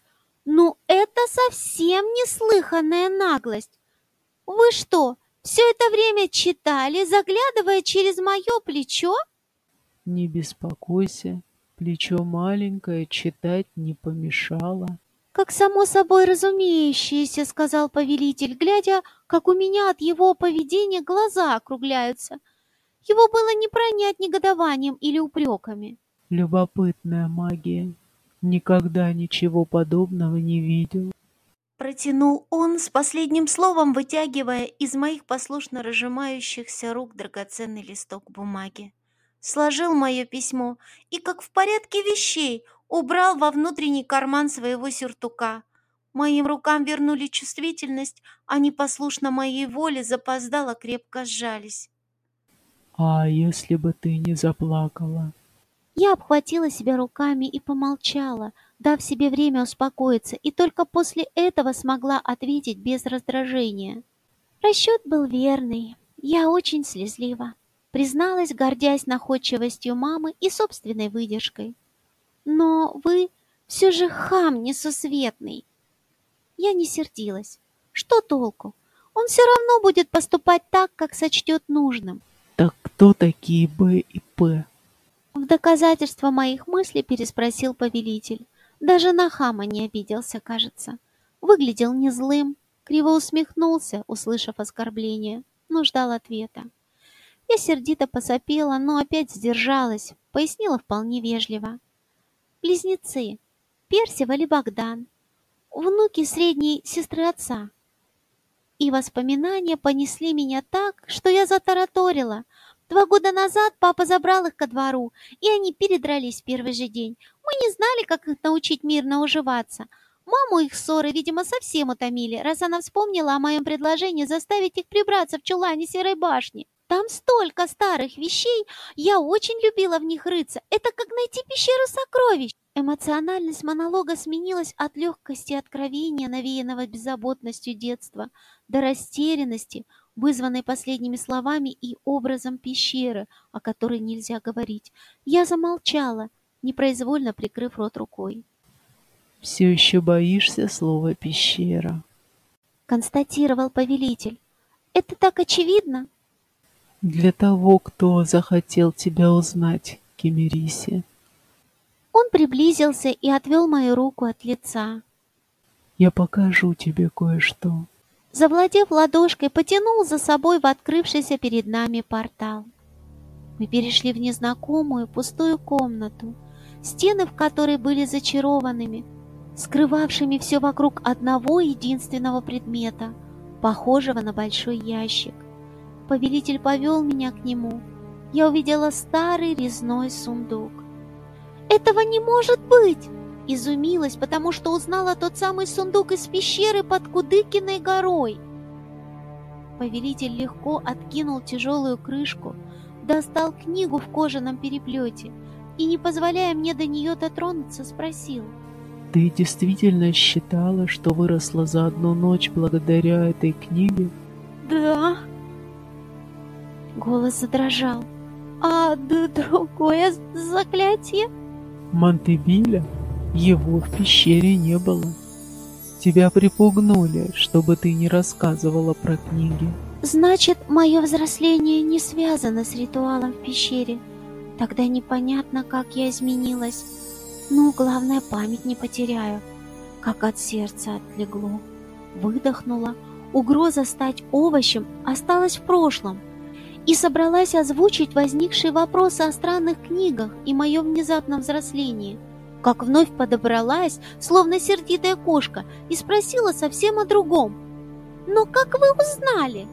ну это совсем неслыханная наглость. Вы что, все это время читали, заглядывая через мое плечо? Не беспокойся, плечо маленькое, читать не помешало. Как само собой разумеющееся, сказал повелитель, глядя, как у меня от его поведения глаза округляются — его было не пронять негодованием или упреками. Любопытная магия. Никогда ничего подобного не видел. Протянул он с последним словом, вытягивая из моих послушно разжимающихся рук драгоценный листок бумаги. Сложил мое письмо и, как в порядке вещей, убрал во внутренний карман своего сюртука. Моим рукам вернули чувствительность, а непослушно моей воле запоздало крепко сжались. А если бы ты не заплакала? Я обхватила себя руками и помолчала, дав себе время успокоиться, и только после этого смогла ответить без раздражения. Расчет был верный. Я очень слезлива. Призналась, гордясь находчивостью мамы и собственной выдержкой. Но вы все же хам несусветный. Я не сердилась. Что толку? Он все равно будет поступать так, как сочтет нужным. Так кто такие Б и П? В доказательство моих мыслей переспросил повелитель. Даже на хама не обиделся, кажется. Выглядел не злым, криво усмехнулся, услышав оскорбление, но ждал ответа. Я сердито посопела, но опять сдержалась, пояснила вполне вежливо. Близнецы, Персиваль и Богдан, внуки средней сестры отца и воспоминания понесли меня так, что я затараторила. Два года назад папа забрал их ко двору, и они передрались в первый же день. Мы не знали, как их научить мирно уживаться. Маму их ссоры, видимо, совсем утомили, раз она вспомнила о моем предложении заставить их прибраться в чулане Серой башни. Там столько старых вещей, я очень любила в них рыться. Это как найти пещеру сокровищ. Эмоциональность монолога сменилась от легкости откровения, навеянного беззаботностью детства, до растерянности, вызванной последними словами и образом пещеры, о которой нельзя говорить. Я замолчала, непроизвольно прикрыв рот рукой. «Все еще боишься слова «пещера»?» Констатировал повелитель. «Это так очевидно?» Для того, кто захотел тебя узнать, Кемериси. Он приблизился и отвел мою руку от лица. Я покажу тебе кое-что. Завладев ладошкой, потянул за собой в открывшийся перед нами портал. Мы перешли в незнакомую пустую комнату, стены в которой были зачарованными, скрывавшими все вокруг одного единственного предмета, похожего на большой ящик. Повелитель повел меня к нему. Я увидела старый резной сундук. «Этого не может быть!» Изумилась, потому что узнала тот самый сундук из пещеры под Кудыкиной горой. Повелитель легко откинул тяжелую крышку, достал книгу в кожаном переплете и, не позволяя мне до нее дотронуться, спросил. «Ты действительно считала, что выросла за одну ночь благодаря этой книге?» «Да». Голос задрожал. «А другое заклятие?» «Монтебиля?» Его в пещере не было. Тебя припугнули, чтобы ты не рассказывала про книги. Значит, мое взросление не связано с ритуалом в пещере. Тогда непонятно, как я изменилась. Ну, главное, память не потеряю. Как от сердца отлегло. Выдохнула. Угроза стать овощем осталась в прошлом. И собралась озвучить возникшие вопросы о странных книгах и моем внезапном взрослении – как вновь подобралась, словно сердитая кошка, и спросила совсем о другом. «Но как вы узнали?»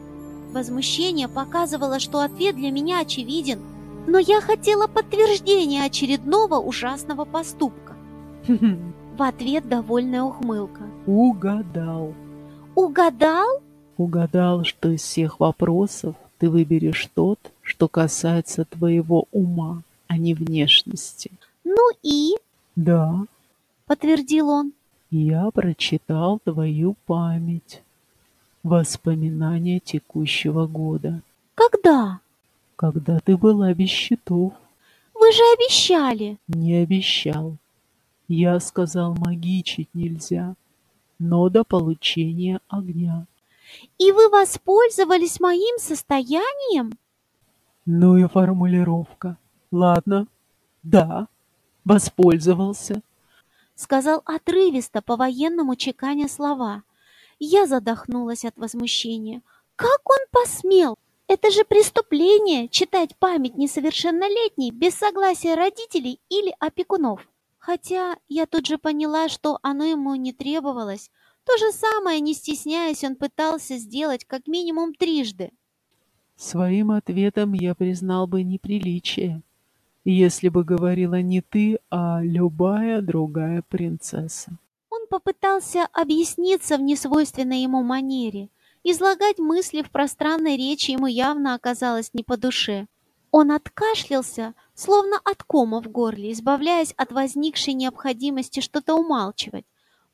Возмущение показывало, что ответ для меня очевиден, но я хотела подтверждения очередного ужасного поступка. В ответ довольная ухмылка. Угадал. Угадал? Угадал, что из всех вопросов ты выберешь тот, что касается твоего ума, а не внешности. Ну и? Да, подтвердил он. Я прочитал твою память. Воспоминания текущего года. Когда? Когда ты была без счетов. Вы же обещали. Не обещал. Я сказал, магичить нельзя, но до получения огня. И вы воспользовались моим состоянием? Ну и формулировка. Ладно, да, воспользовался, сказал отрывисто по-военному чеканя слова. Я задохнулась от возмущения. Как он посмел? Это же преступление читать память несовершеннолетней без согласия родителей или опекунов. Хотя я тут же поняла, что оно ему не требовалось. То же самое, не стесняясь, он пытался сделать как минимум трижды. Своим ответом я признал бы неприличие если бы говорила не ты, а любая другая принцесса. Он попытался объясниться в несвойственной ему манере. Излагать мысли в пространной речи ему явно оказалось не по душе. Он откашлялся, словно от кома в горле, избавляясь от возникшей необходимости что-то умалчивать.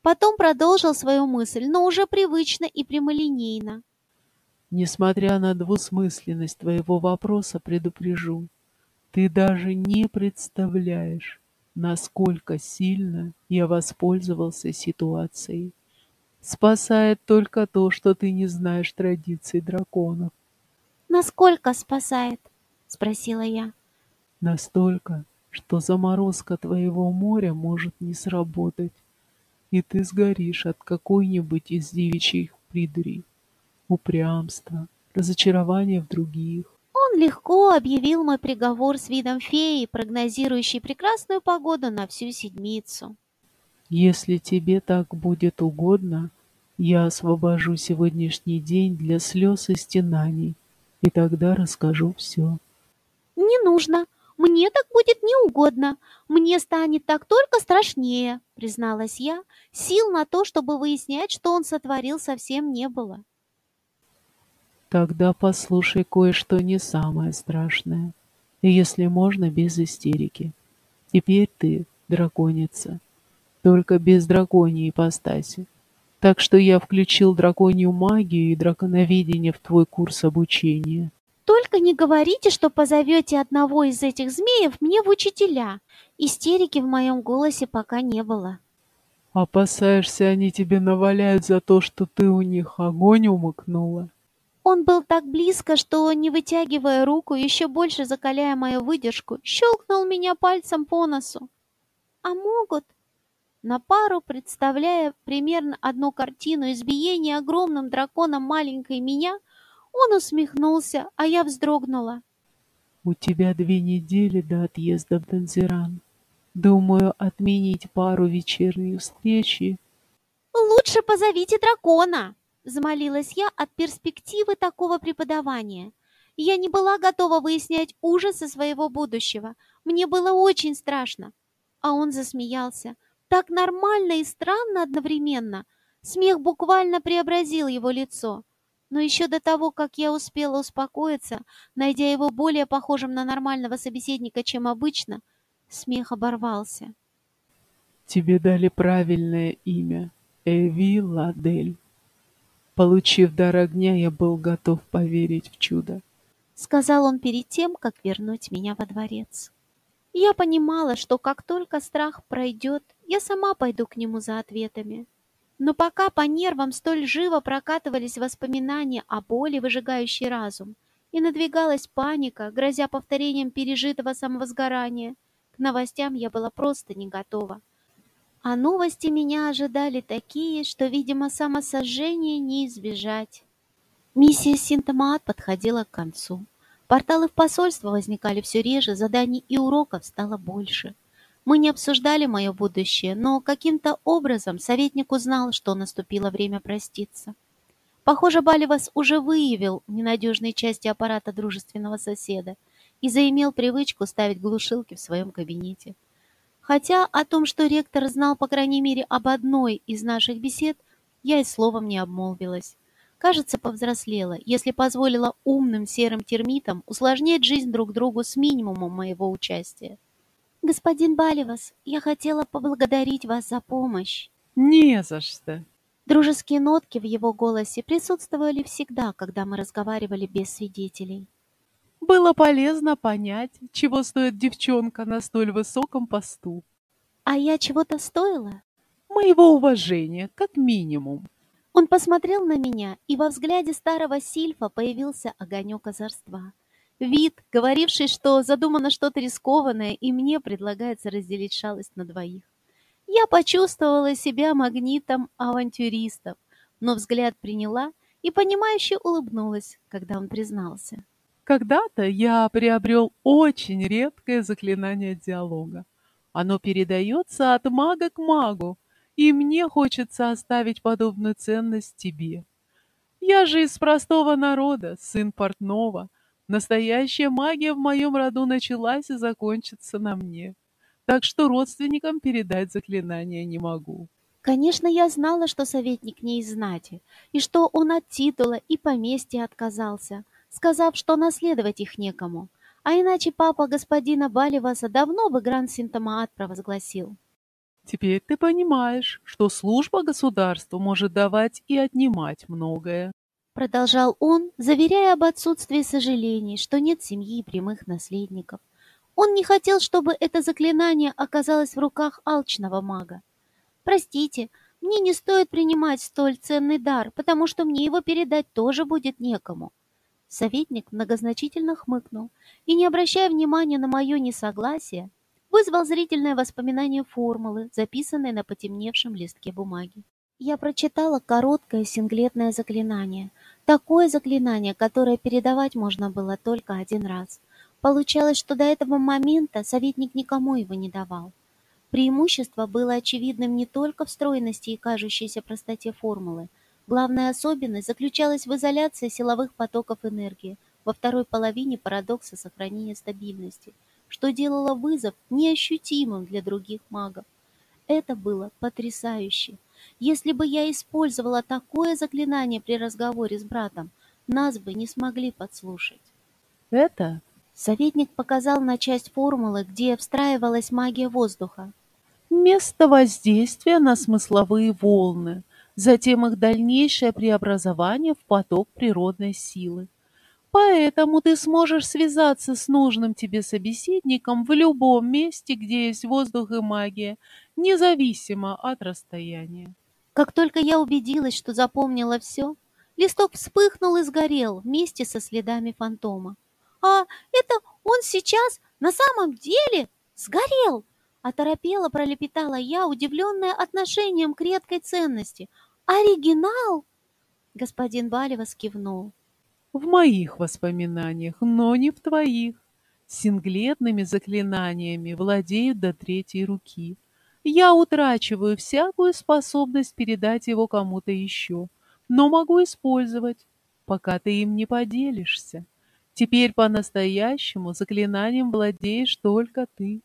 Потом продолжил свою мысль, но уже привычно и прямолинейно. Несмотря на двусмысленность твоего вопроса, предупрежу. Ты даже не представляешь, насколько сильно я воспользовался ситуацией. Спасает только то, что ты не знаешь традиций драконов. «Насколько спасает?» — спросила я. «Настолько, что заморозка твоего моря может не сработать, и ты сгоришь от какой-нибудь из девичьих придурей, упрямства, разочарования в других, он легко объявил мой приговор с видом феи, прогнозирующей прекрасную погоду на всю седмицу. «Если тебе так будет угодно, я освобожу сегодняшний день для слез и стенаний, и тогда расскажу все». «Не нужно. Мне так будет неугодно. Мне станет так только страшнее», — призналась я. Сил на то, чтобы выяснять, что он сотворил, совсем не было. Тогда послушай кое-что не самое страшное. Если можно, без истерики. Теперь ты драконица. Только без драконьей ипостаси. Так что я включил драконью магию и драконоведение в твой курс обучения. Только не говорите, что позовете одного из этих змеев мне в учителя. Истерики в моем голосе пока не было. Опасаешься, они тебе наваляют за то, что ты у них огонь умыкнула? Он был так близко, что, не вытягивая руку, еще больше закаляя мою выдержку, щелкнул меня пальцем по носу. А могут? На пару, представляя примерно одну картину избиения огромным драконом маленькой меня, он усмехнулся, а я вздрогнула. У тебя две недели до отъезда в Танзиран. Думаю, отменить пару вечерней встречи. Лучше позовите дракона, взмолилась я от перспективы такого преподавания. Я не была готова выяснять ужасы своего будущего. Мне было очень страшно. А он засмеялся. Так нормально и странно одновременно. Смех буквально преобразил его лицо. Но еще до того, как я успела успокоиться, найдя его более похожим на нормального собеседника, чем обычно, смех оборвался. Тебе дали правильное имя — Эви Ладель. Получив дар огня, я был готов поверить в чудо. Сказал он перед тем, как вернуть меня во дворец. Я понимала, что как только страх пройдет, я сама пойду к нему за ответами. Но пока по нервам столь живо прокатывались воспоминания о боли, выжигающей разум, и надвигалась паника, грозя повторением пережитого самовозгорания, к новостям я была просто не готова. А новости меня ожидали такие, что, видимо, самосожжение не избежать. Миссия Синтомаат подходила к концу. Порталы в посольство возникали все реже, заданий и уроков стало больше — мы не обсуждали мое будущее, но каким-то образом советник узнал, что наступило время проститься. Похоже, Баливас уже выявил ненадежные части аппарата дружественного соседа и заимел привычку ставить глушилки в своем кабинете. Хотя о том, что ректор знал, по крайней мере, об одной из наших бесед, я и словом не обмолвилась. Кажется, повзрослела, если позволила умным серым термитам усложнять жизнь друг другу с минимумом моего участия. «Господин Баливас, я хотела поблагодарить вас за помощь». «Не за что». Дружеские нотки в его голосе присутствовали всегда, когда мы разговаривали без свидетелей. Было полезно понять, чего стоит девчонка на столь высоком посту. А я чего-то стоила? Моего уважения, как минимум. Он посмотрел на меня, и во взгляде старого сильфа появился огонек озорства. Вид, говоривший, что задумано что-то рискованное, и мне предлагается разделить шалость на двоих. Я почувствовала себя магнитом авантюристов, но взгляд приняла и понимающе улыбнулась, когда он признался. Когда-то я приобрел очень редкое заклинание диалога. Оно передается от мага к магу, и мне хочется оставить подобную ценность тебе. Я же из простого народа, сын портного, Настоящая магия в моем роду началась и закончится на мне. Так что родственникам передать заклинание не могу. Конечно, я знала, что советник не из знати, и что он от титула и поместья отказался, сказав, что наследовать их некому. А иначе папа господина Баливаса давно бы Гранд-Синтомаат провозгласил. Теперь ты понимаешь, что служба государству может давать и отнимать многое продолжал он, заверяя об отсутствии сожалений, что нет семьи и прямых наследников. Он не хотел, чтобы это заклинание оказалось в руках алчного мага. «Простите, мне не стоит принимать столь ценный дар, потому что мне его передать тоже будет некому». Советник многозначительно хмыкнул и, не обращая внимания на мое несогласие, вызвал зрительное воспоминание формулы, записанной на потемневшем листке бумаги. Я прочитала короткое синглетное заклинание. Такое заклинание, которое передавать можно было только один раз. Получалось, что до этого момента советник никому его не давал. Преимущество было очевидным не только в стройности и кажущейся простоте формулы. Главная особенность заключалась в изоляции силовых потоков энергии во второй половине парадокса сохранения стабильности, что делало вызов неощутимым для других магов. Это было потрясающе. Если бы я использовала такое заклинание при разговоре с братом, нас бы не смогли подслушать. Это? Советник показал на часть формулы, где встраивалась магия воздуха. Место воздействия на смысловые волны, затем их дальнейшее преобразование в поток природной силы. Поэтому ты сможешь связаться с нужным тебе собеседником в любом месте, где есть воздух и магия, независимо от расстояния. Как только я убедилась, что запомнила все, Листок вспыхнул и сгорел вместе со следами фантома. «А это он сейчас на самом деле сгорел?» Оторопела пролепетала я, удивленная отношением к редкой ценности. «Оригинал?» Господин Балева кивнул. В моих воспоминаниях, но не в твоих. Синглетными заклинаниями владеют до третьей руки. Я утрачиваю всякую способность передать его кому-то еще, но могу использовать, пока ты им не поделишься. Теперь по-настоящему заклинанием владеешь только ты.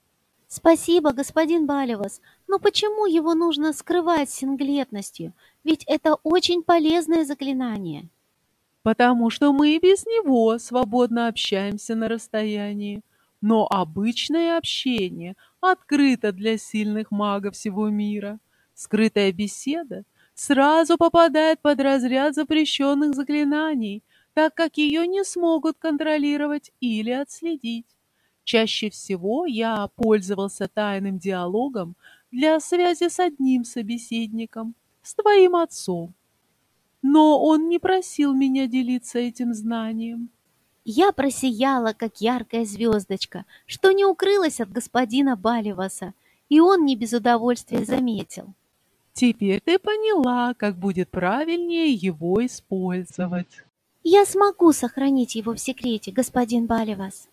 Спасибо, господин Балевас, но почему его нужно скрывать синглетностью? Ведь это очень полезное заклинание. Потому что мы и без него свободно общаемся на расстоянии. Но обычное общение открыто для сильных магов всего мира. Скрытая беседа сразу попадает под разряд запрещенных заклинаний, так как ее не смогут контролировать или отследить. Чаще всего я пользовался тайным диалогом для связи с одним собеседником, с твоим отцом. Но он не просил меня делиться этим знанием. Я просияла, как яркая звездочка, что не укрылась от господина Баливаса, и он не без удовольствия заметил. Теперь ты поняла, как будет правильнее его использовать. Я смогу сохранить его в секрете, господин Баливас.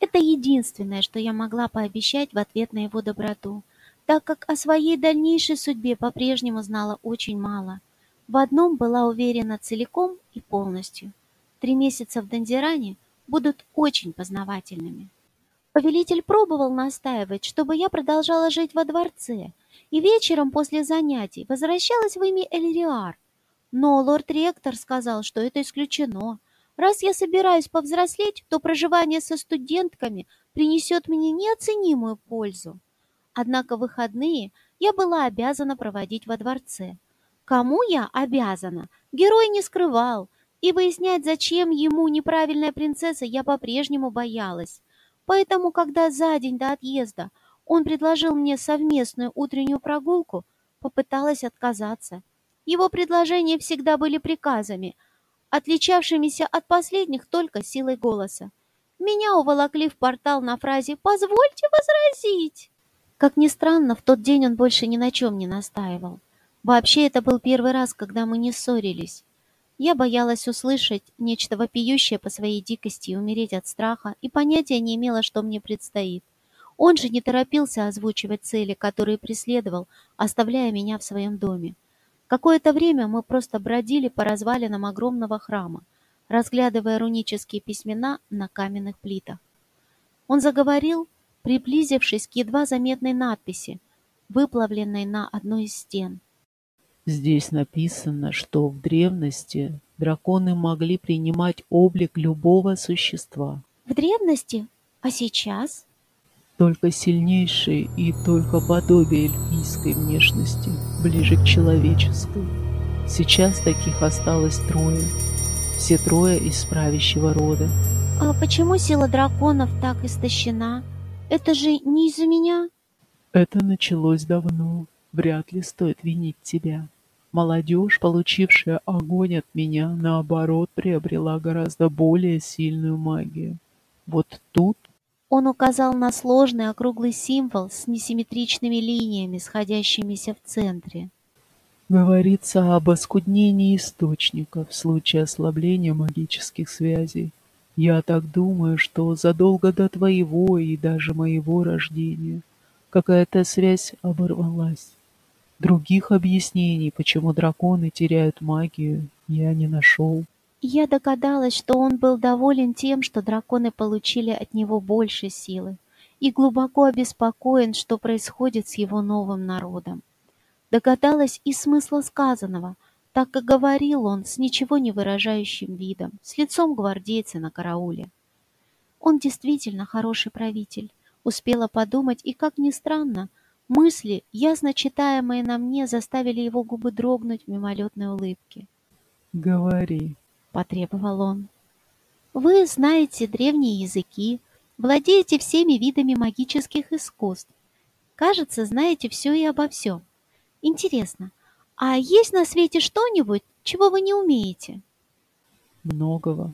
Это единственное, что я могла пообещать в ответ на его доброту, так как о своей дальнейшей судьбе по-прежнему знала очень мало. В одном была уверена целиком и полностью. Три месяца в Дандиране будут очень познавательными. Повелитель пробовал настаивать, чтобы я продолжала жить во дворце, и вечером после занятий возвращалась в имя Эльриар. Но лорд-ректор сказал, что это исключено, Раз я собираюсь повзрослеть, то проживание со студентками принесет мне неоценимую пользу. Однако выходные я была обязана проводить во дворце. Кому я обязана, герой не скрывал, и выяснять, зачем ему неправильная принцесса, я по-прежнему боялась. Поэтому, когда за день до отъезда он предложил мне совместную утреннюю прогулку, попыталась отказаться. Его предложения всегда были приказами – отличавшимися от последних только силой голоса. Меня уволокли в портал на фразе «Позвольте возразить». Как ни странно, в тот день он больше ни на чем не настаивал. Вообще, это был первый раз, когда мы не ссорились. Я боялась услышать нечто вопиющее по своей дикости и умереть от страха, и понятия не имела, что мне предстоит. Он же не торопился озвучивать цели, которые преследовал, оставляя меня в своем доме. Какое-то время мы просто бродили по развалинам огромного храма, разглядывая рунические письмена на каменных плитах. Он заговорил, приблизившись к едва заметной надписи, выплавленной на одной из стен. Здесь написано, что в древности драконы могли принимать облик любого существа. В древности? А сейчас? Только сильнейшие и только подобие эльфийской внешности, ближе к человеческой. Сейчас таких осталось трое. Все трое из правящего рода. А почему сила драконов так истощена? Это же не из-за меня? Это началось давно. Вряд ли стоит винить тебя. Молодежь, получившая огонь от меня, наоборот, приобрела гораздо более сильную магию. Вот тут он указал на сложный округлый символ с несимметричными линиями, сходящимися в центре. Говорится об оскуднении источников в случае ослабления магических связей. Я так думаю, что задолго до твоего и даже моего рождения какая-то связь оборвалась. Других объяснений, почему драконы теряют магию, я не нашел. Я догадалась, что он был доволен тем, что драконы получили от него больше силы, и глубоко обеспокоен, что происходит с его новым народом. Догадалась и смысла сказанного, так как говорил он с ничего не выражающим видом, с лицом гвардейца на карауле. Он действительно хороший правитель, успела подумать, и, как ни странно, мысли, ясно читаемые на мне, заставили его губы дрогнуть в мимолетной улыбке. «Говори», — потребовал он. «Вы знаете древние языки, владеете всеми видами магических искусств. Кажется, знаете все и обо всем. Интересно, а есть на свете что-нибудь, чего вы не умеете?» многого,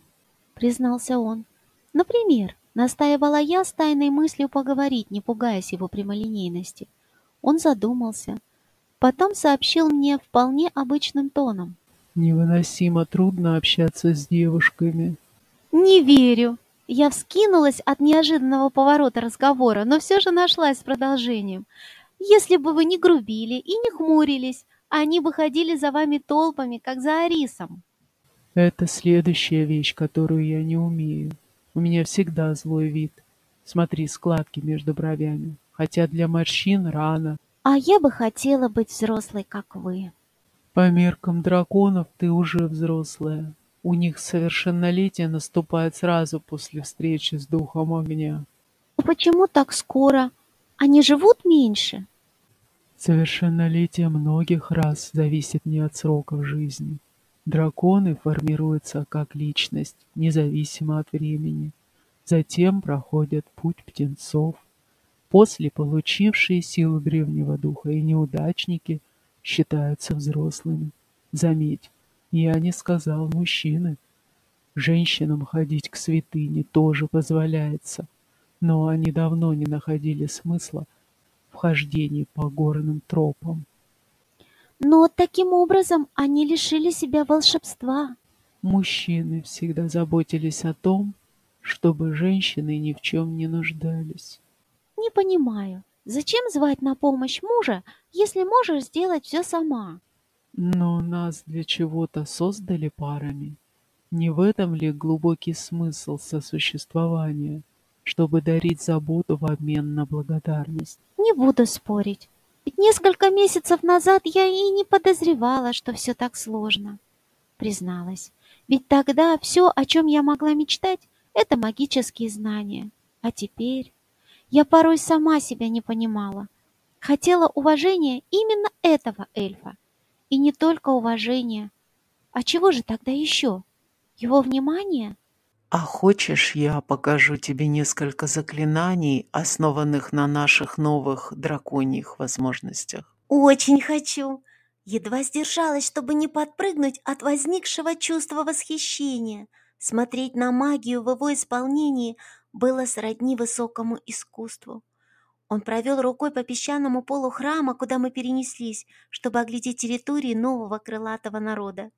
признался он. Например, настаивала я с тайной мыслью поговорить, не пугаясь его прямолинейности. Он задумался. Потом сообщил мне вполне обычным тоном. Невыносимо трудно общаться с девушками. Не верю. Я вскинулась от неожиданного поворота разговора, но все же нашлась с продолжением. Если бы вы не грубили и не хмурились, они бы ходили за вами толпами, как за Арисом. Это следующая вещь, которую я не умею. У меня всегда злой вид. Смотри, складки между бровями. Хотя для морщин рано. А я бы хотела быть взрослой, как вы. По меркам драконов ты уже взрослая. У них совершеннолетие наступает сразу после встречи с духом огня. Но почему так скоро? Они живут меньше? Совершеннолетие многих раз зависит не от сроков жизни. Драконы формируются как личность, независимо от времени. Затем проходят путь птенцов. После получившие силу древнего духа и неудачники считаются взрослыми. Заметь, я не сказал мужчины. Женщинам ходить к святыне тоже позволяется, но они давно не находили смысла в хождении по горным тропам. Но таким образом они лишили себя волшебства. Мужчины всегда заботились о том, чтобы женщины ни в чем не нуждались. Не понимаю, зачем звать на помощь мужа, если можешь сделать все сама? Но нас для чего-то создали парами. Не в этом ли глубокий смысл сосуществования, чтобы дарить заботу в обмен на благодарность? Не буду спорить. Ведь несколько месяцев назад я и не подозревала, что все так сложно. Призналась. Ведь тогда все, о чем я могла мечтать, это магические знания. А теперь я порой сама себя не понимала. Хотела уважения именно этого эльфа. И не только уважения. А чего же тогда еще? Его внимание? А хочешь, я покажу тебе несколько заклинаний, основанных на наших новых драконьих возможностях? Очень хочу. Едва сдержалась, чтобы не подпрыгнуть от возникшего чувства восхищения. Смотреть на магию в его исполнении было сродни высокому искусству. Он провел рукой по песчаному полу храма, куда мы перенеслись, чтобы оглядеть территории нового крылатого народа.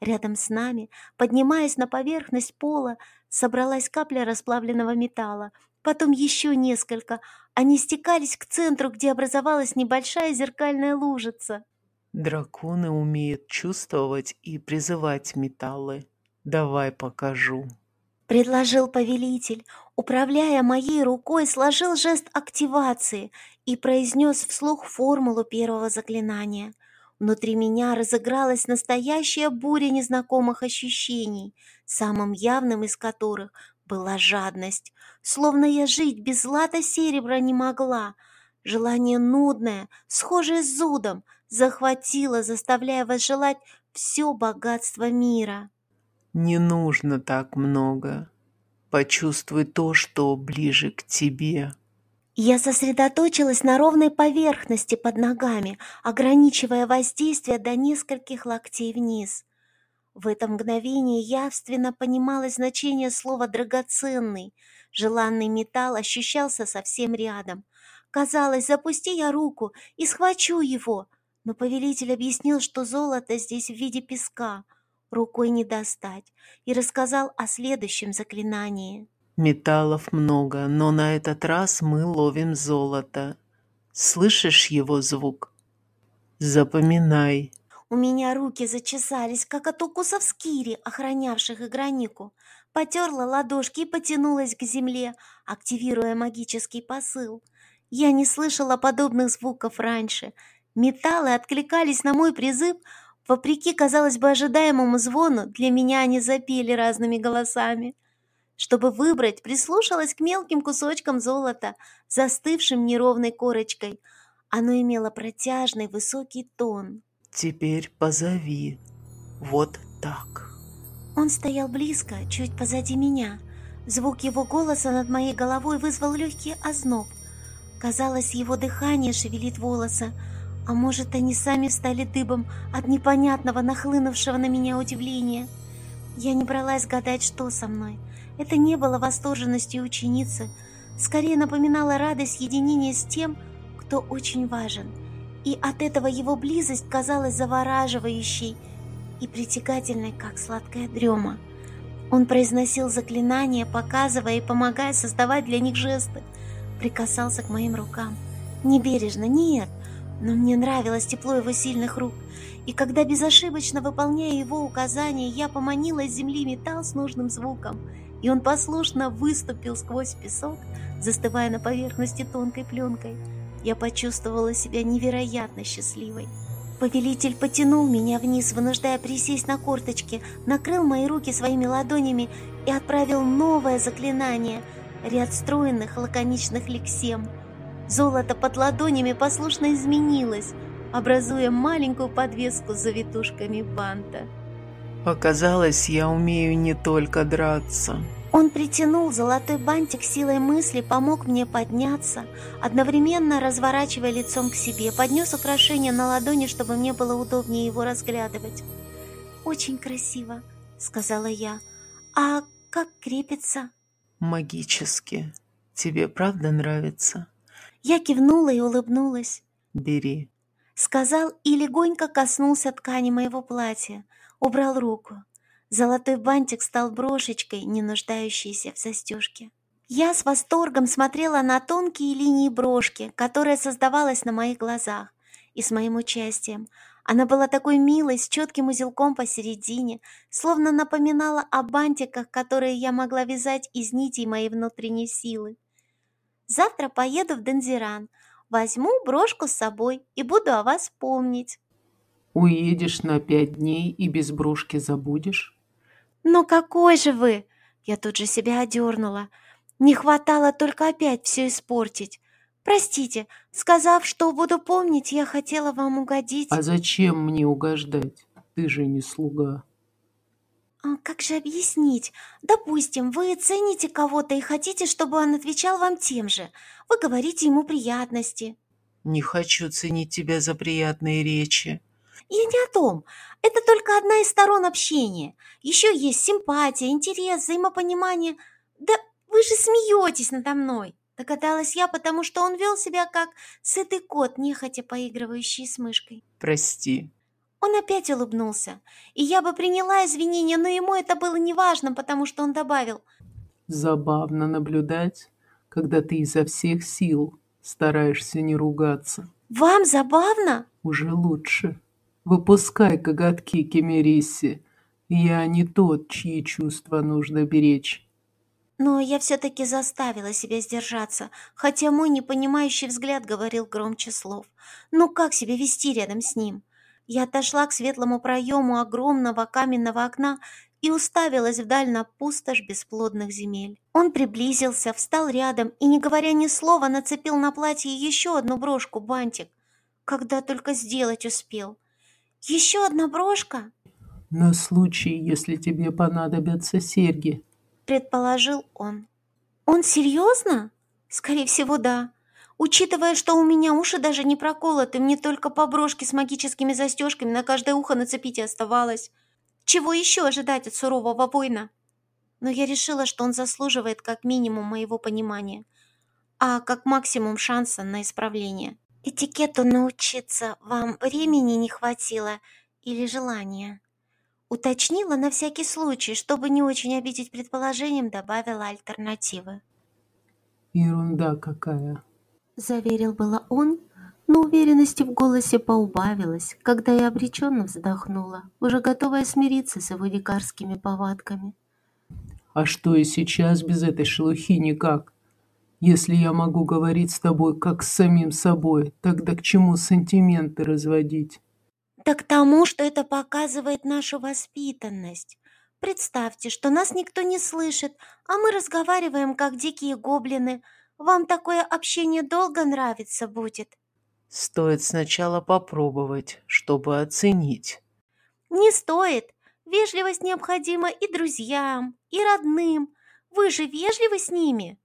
Рядом с нами, поднимаясь на поверхность пола, собралась капля расплавленного металла, потом еще несколько. Они стекались к центру, где образовалась небольшая зеркальная лужица. Драконы умеют чувствовать и призывать металлы. Давай покажу. Предложил повелитель, управляя моей рукой, сложил жест активации и произнес вслух формулу первого заклинания — Внутри меня разыгралась настоящая буря незнакомых ощущений, самым явным из которых была жадность, словно я жить без злата серебра не могла. Желание нудное, схожее с зудом, захватило, заставляя возжелать все богатство мира. Не нужно так много. Почувствуй то, что ближе к тебе. Я сосредоточилась на ровной поверхности под ногами, ограничивая воздействие до нескольких локтей вниз. В это мгновение явственно понималось значение слова «драгоценный». Желанный металл ощущался совсем рядом. Казалось, запусти я руку и схвачу его, но повелитель объяснил, что золото здесь в виде песка, рукой не достать, и рассказал о следующем заклинании. Металлов много, но на этот раз мы ловим золото. Слышишь его звук? Запоминай. У меня руки зачесались, как от укусов скири, охранявших игронику. Потерла ладошки и потянулась к земле, активируя магический посыл. Я не слышала подобных звуков раньше. Металлы откликались на мой призыв, вопреки, казалось бы, ожидаемому звону, для меня они запели разными голосами. Чтобы выбрать, прислушалась к мелким кусочкам золота, застывшим неровной корочкой. Оно имело протяжный высокий тон. Теперь позови. Вот так. Он стоял близко, чуть позади меня. Звук его голоса над моей головой вызвал легкий озноб. Казалось, его дыхание шевелит волосы, а может, они сами стали дыбом от непонятного нахлынувшего на меня удивления. Я не бралась гадать, что со мной. Это не было восторженностью ученицы, скорее напоминало радость единения с тем, кто очень важен. И от этого его близость казалась завораживающей и притягательной, как сладкая дрема. Он произносил заклинания, показывая и помогая создавать для них жесты. Прикасался к моим рукам. Не бережно, нет, но мне нравилось тепло его сильных рук. И когда безошибочно выполняя его указания, я поманила с земли металл с нужным звуком, и он послушно выступил сквозь песок, застывая на поверхности тонкой пленкой, я почувствовала себя невероятно счастливой. Повелитель потянул меня вниз, вынуждая присесть на корточки, накрыл мои руки своими ладонями и отправил новое заклинание — ряд стройных лаконичных лексем. Золото под ладонями послушно изменилось, образуя маленькую подвеску с завитушками банта. Оказалось, я умею не только драться. Он притянул золотой бантик силой мысли, помог мне подняться, одновременно разворачивая лицом к себе, поднес украшение на ладони, чтобы мне было удобнее его разглядывать. «Очень красиво», — сказала я. «А как крепится?» «Магически. Тебе правда нравится?» Я кивнула и улыбнулась. «Бери». Сказал и легонько коснулся ткани моего платья, убрал руку. Золотой бантик стал брошечкой, не нуждающейся в застежке. Я с восторгом смотрела на тонкие линии брошки, которая создавалась на моих глазах, и с моим участием. Она была такой милой, с четким узелком посередине, словно напоминала о бантиках, которые я могла вязать из нитей моей внутренней силы. Завтра поеду в Дензиран, возьму брошку с собой и буду о вас помнить. Уедешь на пять дней и без брошки забудешь? «Но какой же вы?» Я тут же себя одернула. Не хватало только опять все испортить. Простите, сказав, что буду помнить, я хотела вам угодить. А зачем мне угождать? Ты же не слуга. А как же объяснить? Допустим, вы цените кого-то и хотите, чтобы он отвечал вам тем же. Вы говорите ему приятности. Не хочу ценить тебя за приятные речи. Я не о том. Это только одна из сторон общения. Еще есть симпатия, интерес, взаимопонимание. Да вы же смеетесь надо мной. Догадалась я, потому что он вел себя как сытый кот, нехотя поигрывающий с мышкой. Прости. Он опять улыбнулся. И я бы приняла извинения, но ему это было неважно, потому что он добавил. Забавно наблюдать, когда ты изо всех сил стараешься не ругаться. Вам забавно? Уже лучше. Выпускай коготки, Кемериси. Я не тот, чьи чувства нужно беречь. Но я все-таки заставила себя сдержаться, хотя мой непонимающий взгляд говорил громче слов. Ну как себя вести рядом с ним? Я отошла к светлому проему огромного каменного окна и уставилась вдаль на пустошь бесплодных земель. Он приблизился, встал рядом и, не говоря ни слова, нацепил на платье еще одну брошку-бантик, когда только сделать успел. Еще одна брошка? На случай, если тебе понадобятся серьги. Предположил он. Он серьезно? Скорее всего, да. Учитывая, что у меня уши даже не проколоты, мне только по брошке с магическими застежками на каждое ухо нацепить оставалось. Чего еще ожидать от сурового воина? Но я решила, что он заслуживает как минимум моего понимания, а как максимум шанса на исправление. Этикету научиться вам времени не хватило или желания? Уточнила на всякий случай, чтобы не очень обидеть предположением, добавила альтернативы. Ерунда какая. Заверил было он, но уверенности в голосе поубавилось, когда я обреченно вздохнула, уже готовая смириться с его дикарскими повадками. А что и сейчас без этой шелухи никак? Если я могу говорить с тобой как с самим собой, тогда к чему сантименты разводить? Да к тому, что это показывает нашу воспитанность. Представьте, что нас никто не слышит, а мы разговариваем как дикие гоблины. Вам такое общение долго нравится будет? Стоит сначала попробовать, чтобы оценить. Не стоит. Вежливость необходима и друзьям, и родным. Вы же вежливы с ними?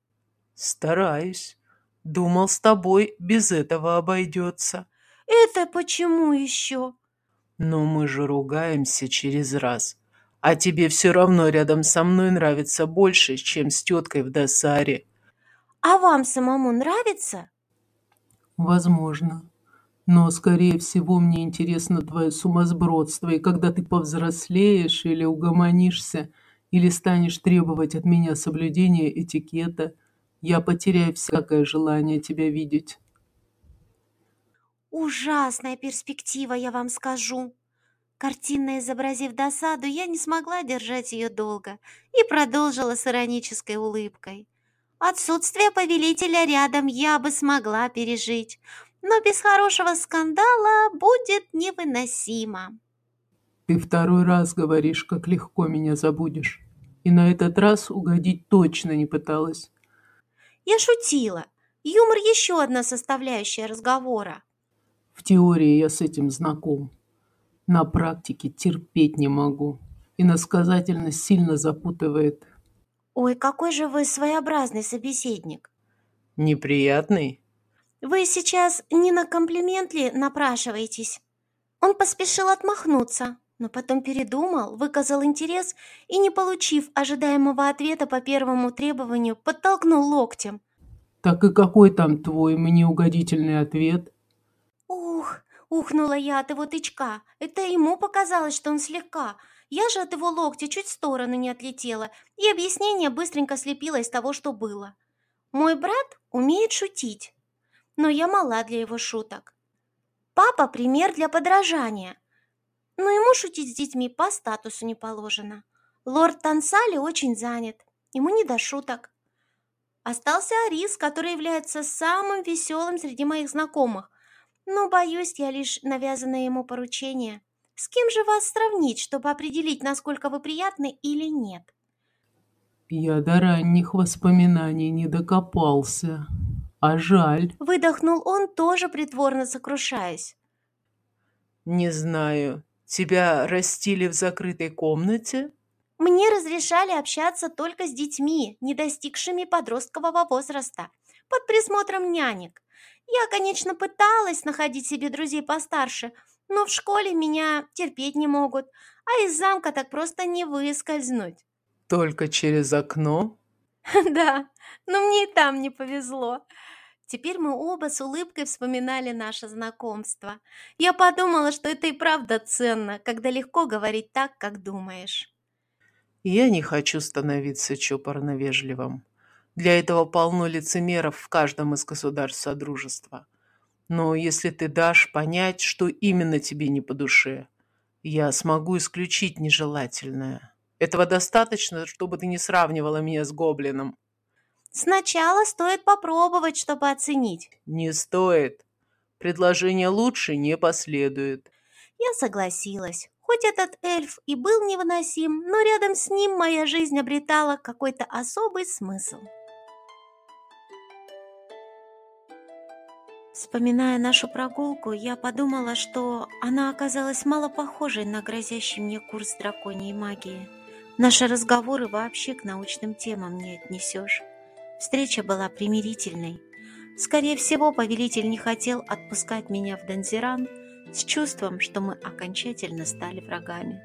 Стараюсь. Думал, с тобой без этого обойдется. Это почему еще? Но мы же ругаемся через раз. А тебе все равно рядом со мной нравится больше, чем с теткой в досаре. А вам самому нравится? Возможно. Но, скорее всего, мне интересно твое сумасбродство, и когда ты повзрослеешь или угомонишься, или станешь требовать от меня соблюдения этикета, я потеряю всякое желание тебя видеть. Ужасная перспектива, я вам скажу. Картинно изобразив досаду, я не смогла держать ее долго и продолжила с иронической улыбкой. Отсутствие повелителя рядом я бы смогла пережить, но без хорошего скандала будет невыносимо. Ты второй раз говоришь, как легко меня забудешь. И на этот раз угодить точно не пыталась. Я шутила. Юмор еще одна составляющая разговора. В теории я с этим знаком. На практике терпеть не могу. Иносказательность сильно запутывает. Ой, какой же вы своеобразный собеседник. Неприятный? Вы сейчас не на комплимент ли напрашиваетесь? Он поспешил отмахнуться, но потом передумал, выказал интерес и, не получив ожидаемого ответа по первому требованию, подтолкнул локтем. Так и какой там твой мне угодительный ответ? Ух, Ухнула я от его тычка. Это ему показалось, что он слегка. Я же от его локтя чуть в сторону не отлетела, и объяснение быстренько слепило из того, что было. Мой брат умеет шутить, но я мала для его шуток. Папа – пример для подражания. Но ему шутить с детьми по статусу не положено. Лорд Тансали очень занят, ему не до шуток. Остался Арис, который является самым веселым среди моих знакомых, но боюсь я лишь навязанное ему поручение. С кем же вас сравнить, чтобы определить, насколько вы приятны или нет? Я до ранних воспоминаний не докопался. А жаль. Выдохнул он, тоже притворно сокрушаясь. Не знаю. Тебя растили в закрытой комнате? Мне разрешали общаться только с детьми, не достигшими подросткового возраста, под присмотром нянек. Я, конечно, пыталась находить себе друзей постарше, но в школе меня терпеть не могут, а из замка так просто не выскользнуть. Только через окно? Да, но мне и там не повезло. Теперь мы оба с улыбкой вспоминали наше знакомство. Я подумала, что это и правда ценно, когда легко говорить так, как думаешь. Я не хочу становиться чопорно вежливым. Для этого полно лицемеров в каждом из государств Содружества. Но если ты дашь понять, что именно тебе не по душе, я смогу исключить нежелательное. Этого достаточно, чтобы ты не сравнивала меня с гоблином. Сначала стоит попробовать, чтобы оценить. Не стоит. Предложение лучше не последует. Я согласилась. Хоть этот эльф и был невыносим, но рядом с ним моя жизнь обретала какой-то особый смысл. Вспоминая нашу прогулку, я подумала, что она оказалась мало похожей на грозящий мне курс драконьей магии. Наши разговоры вообще к научным темам не отнесешь. Встреча была примирительной. Скорее всего, повелитель не хотел отпускать меня в Данзиран с чувством, что мы окончательно стали врагами.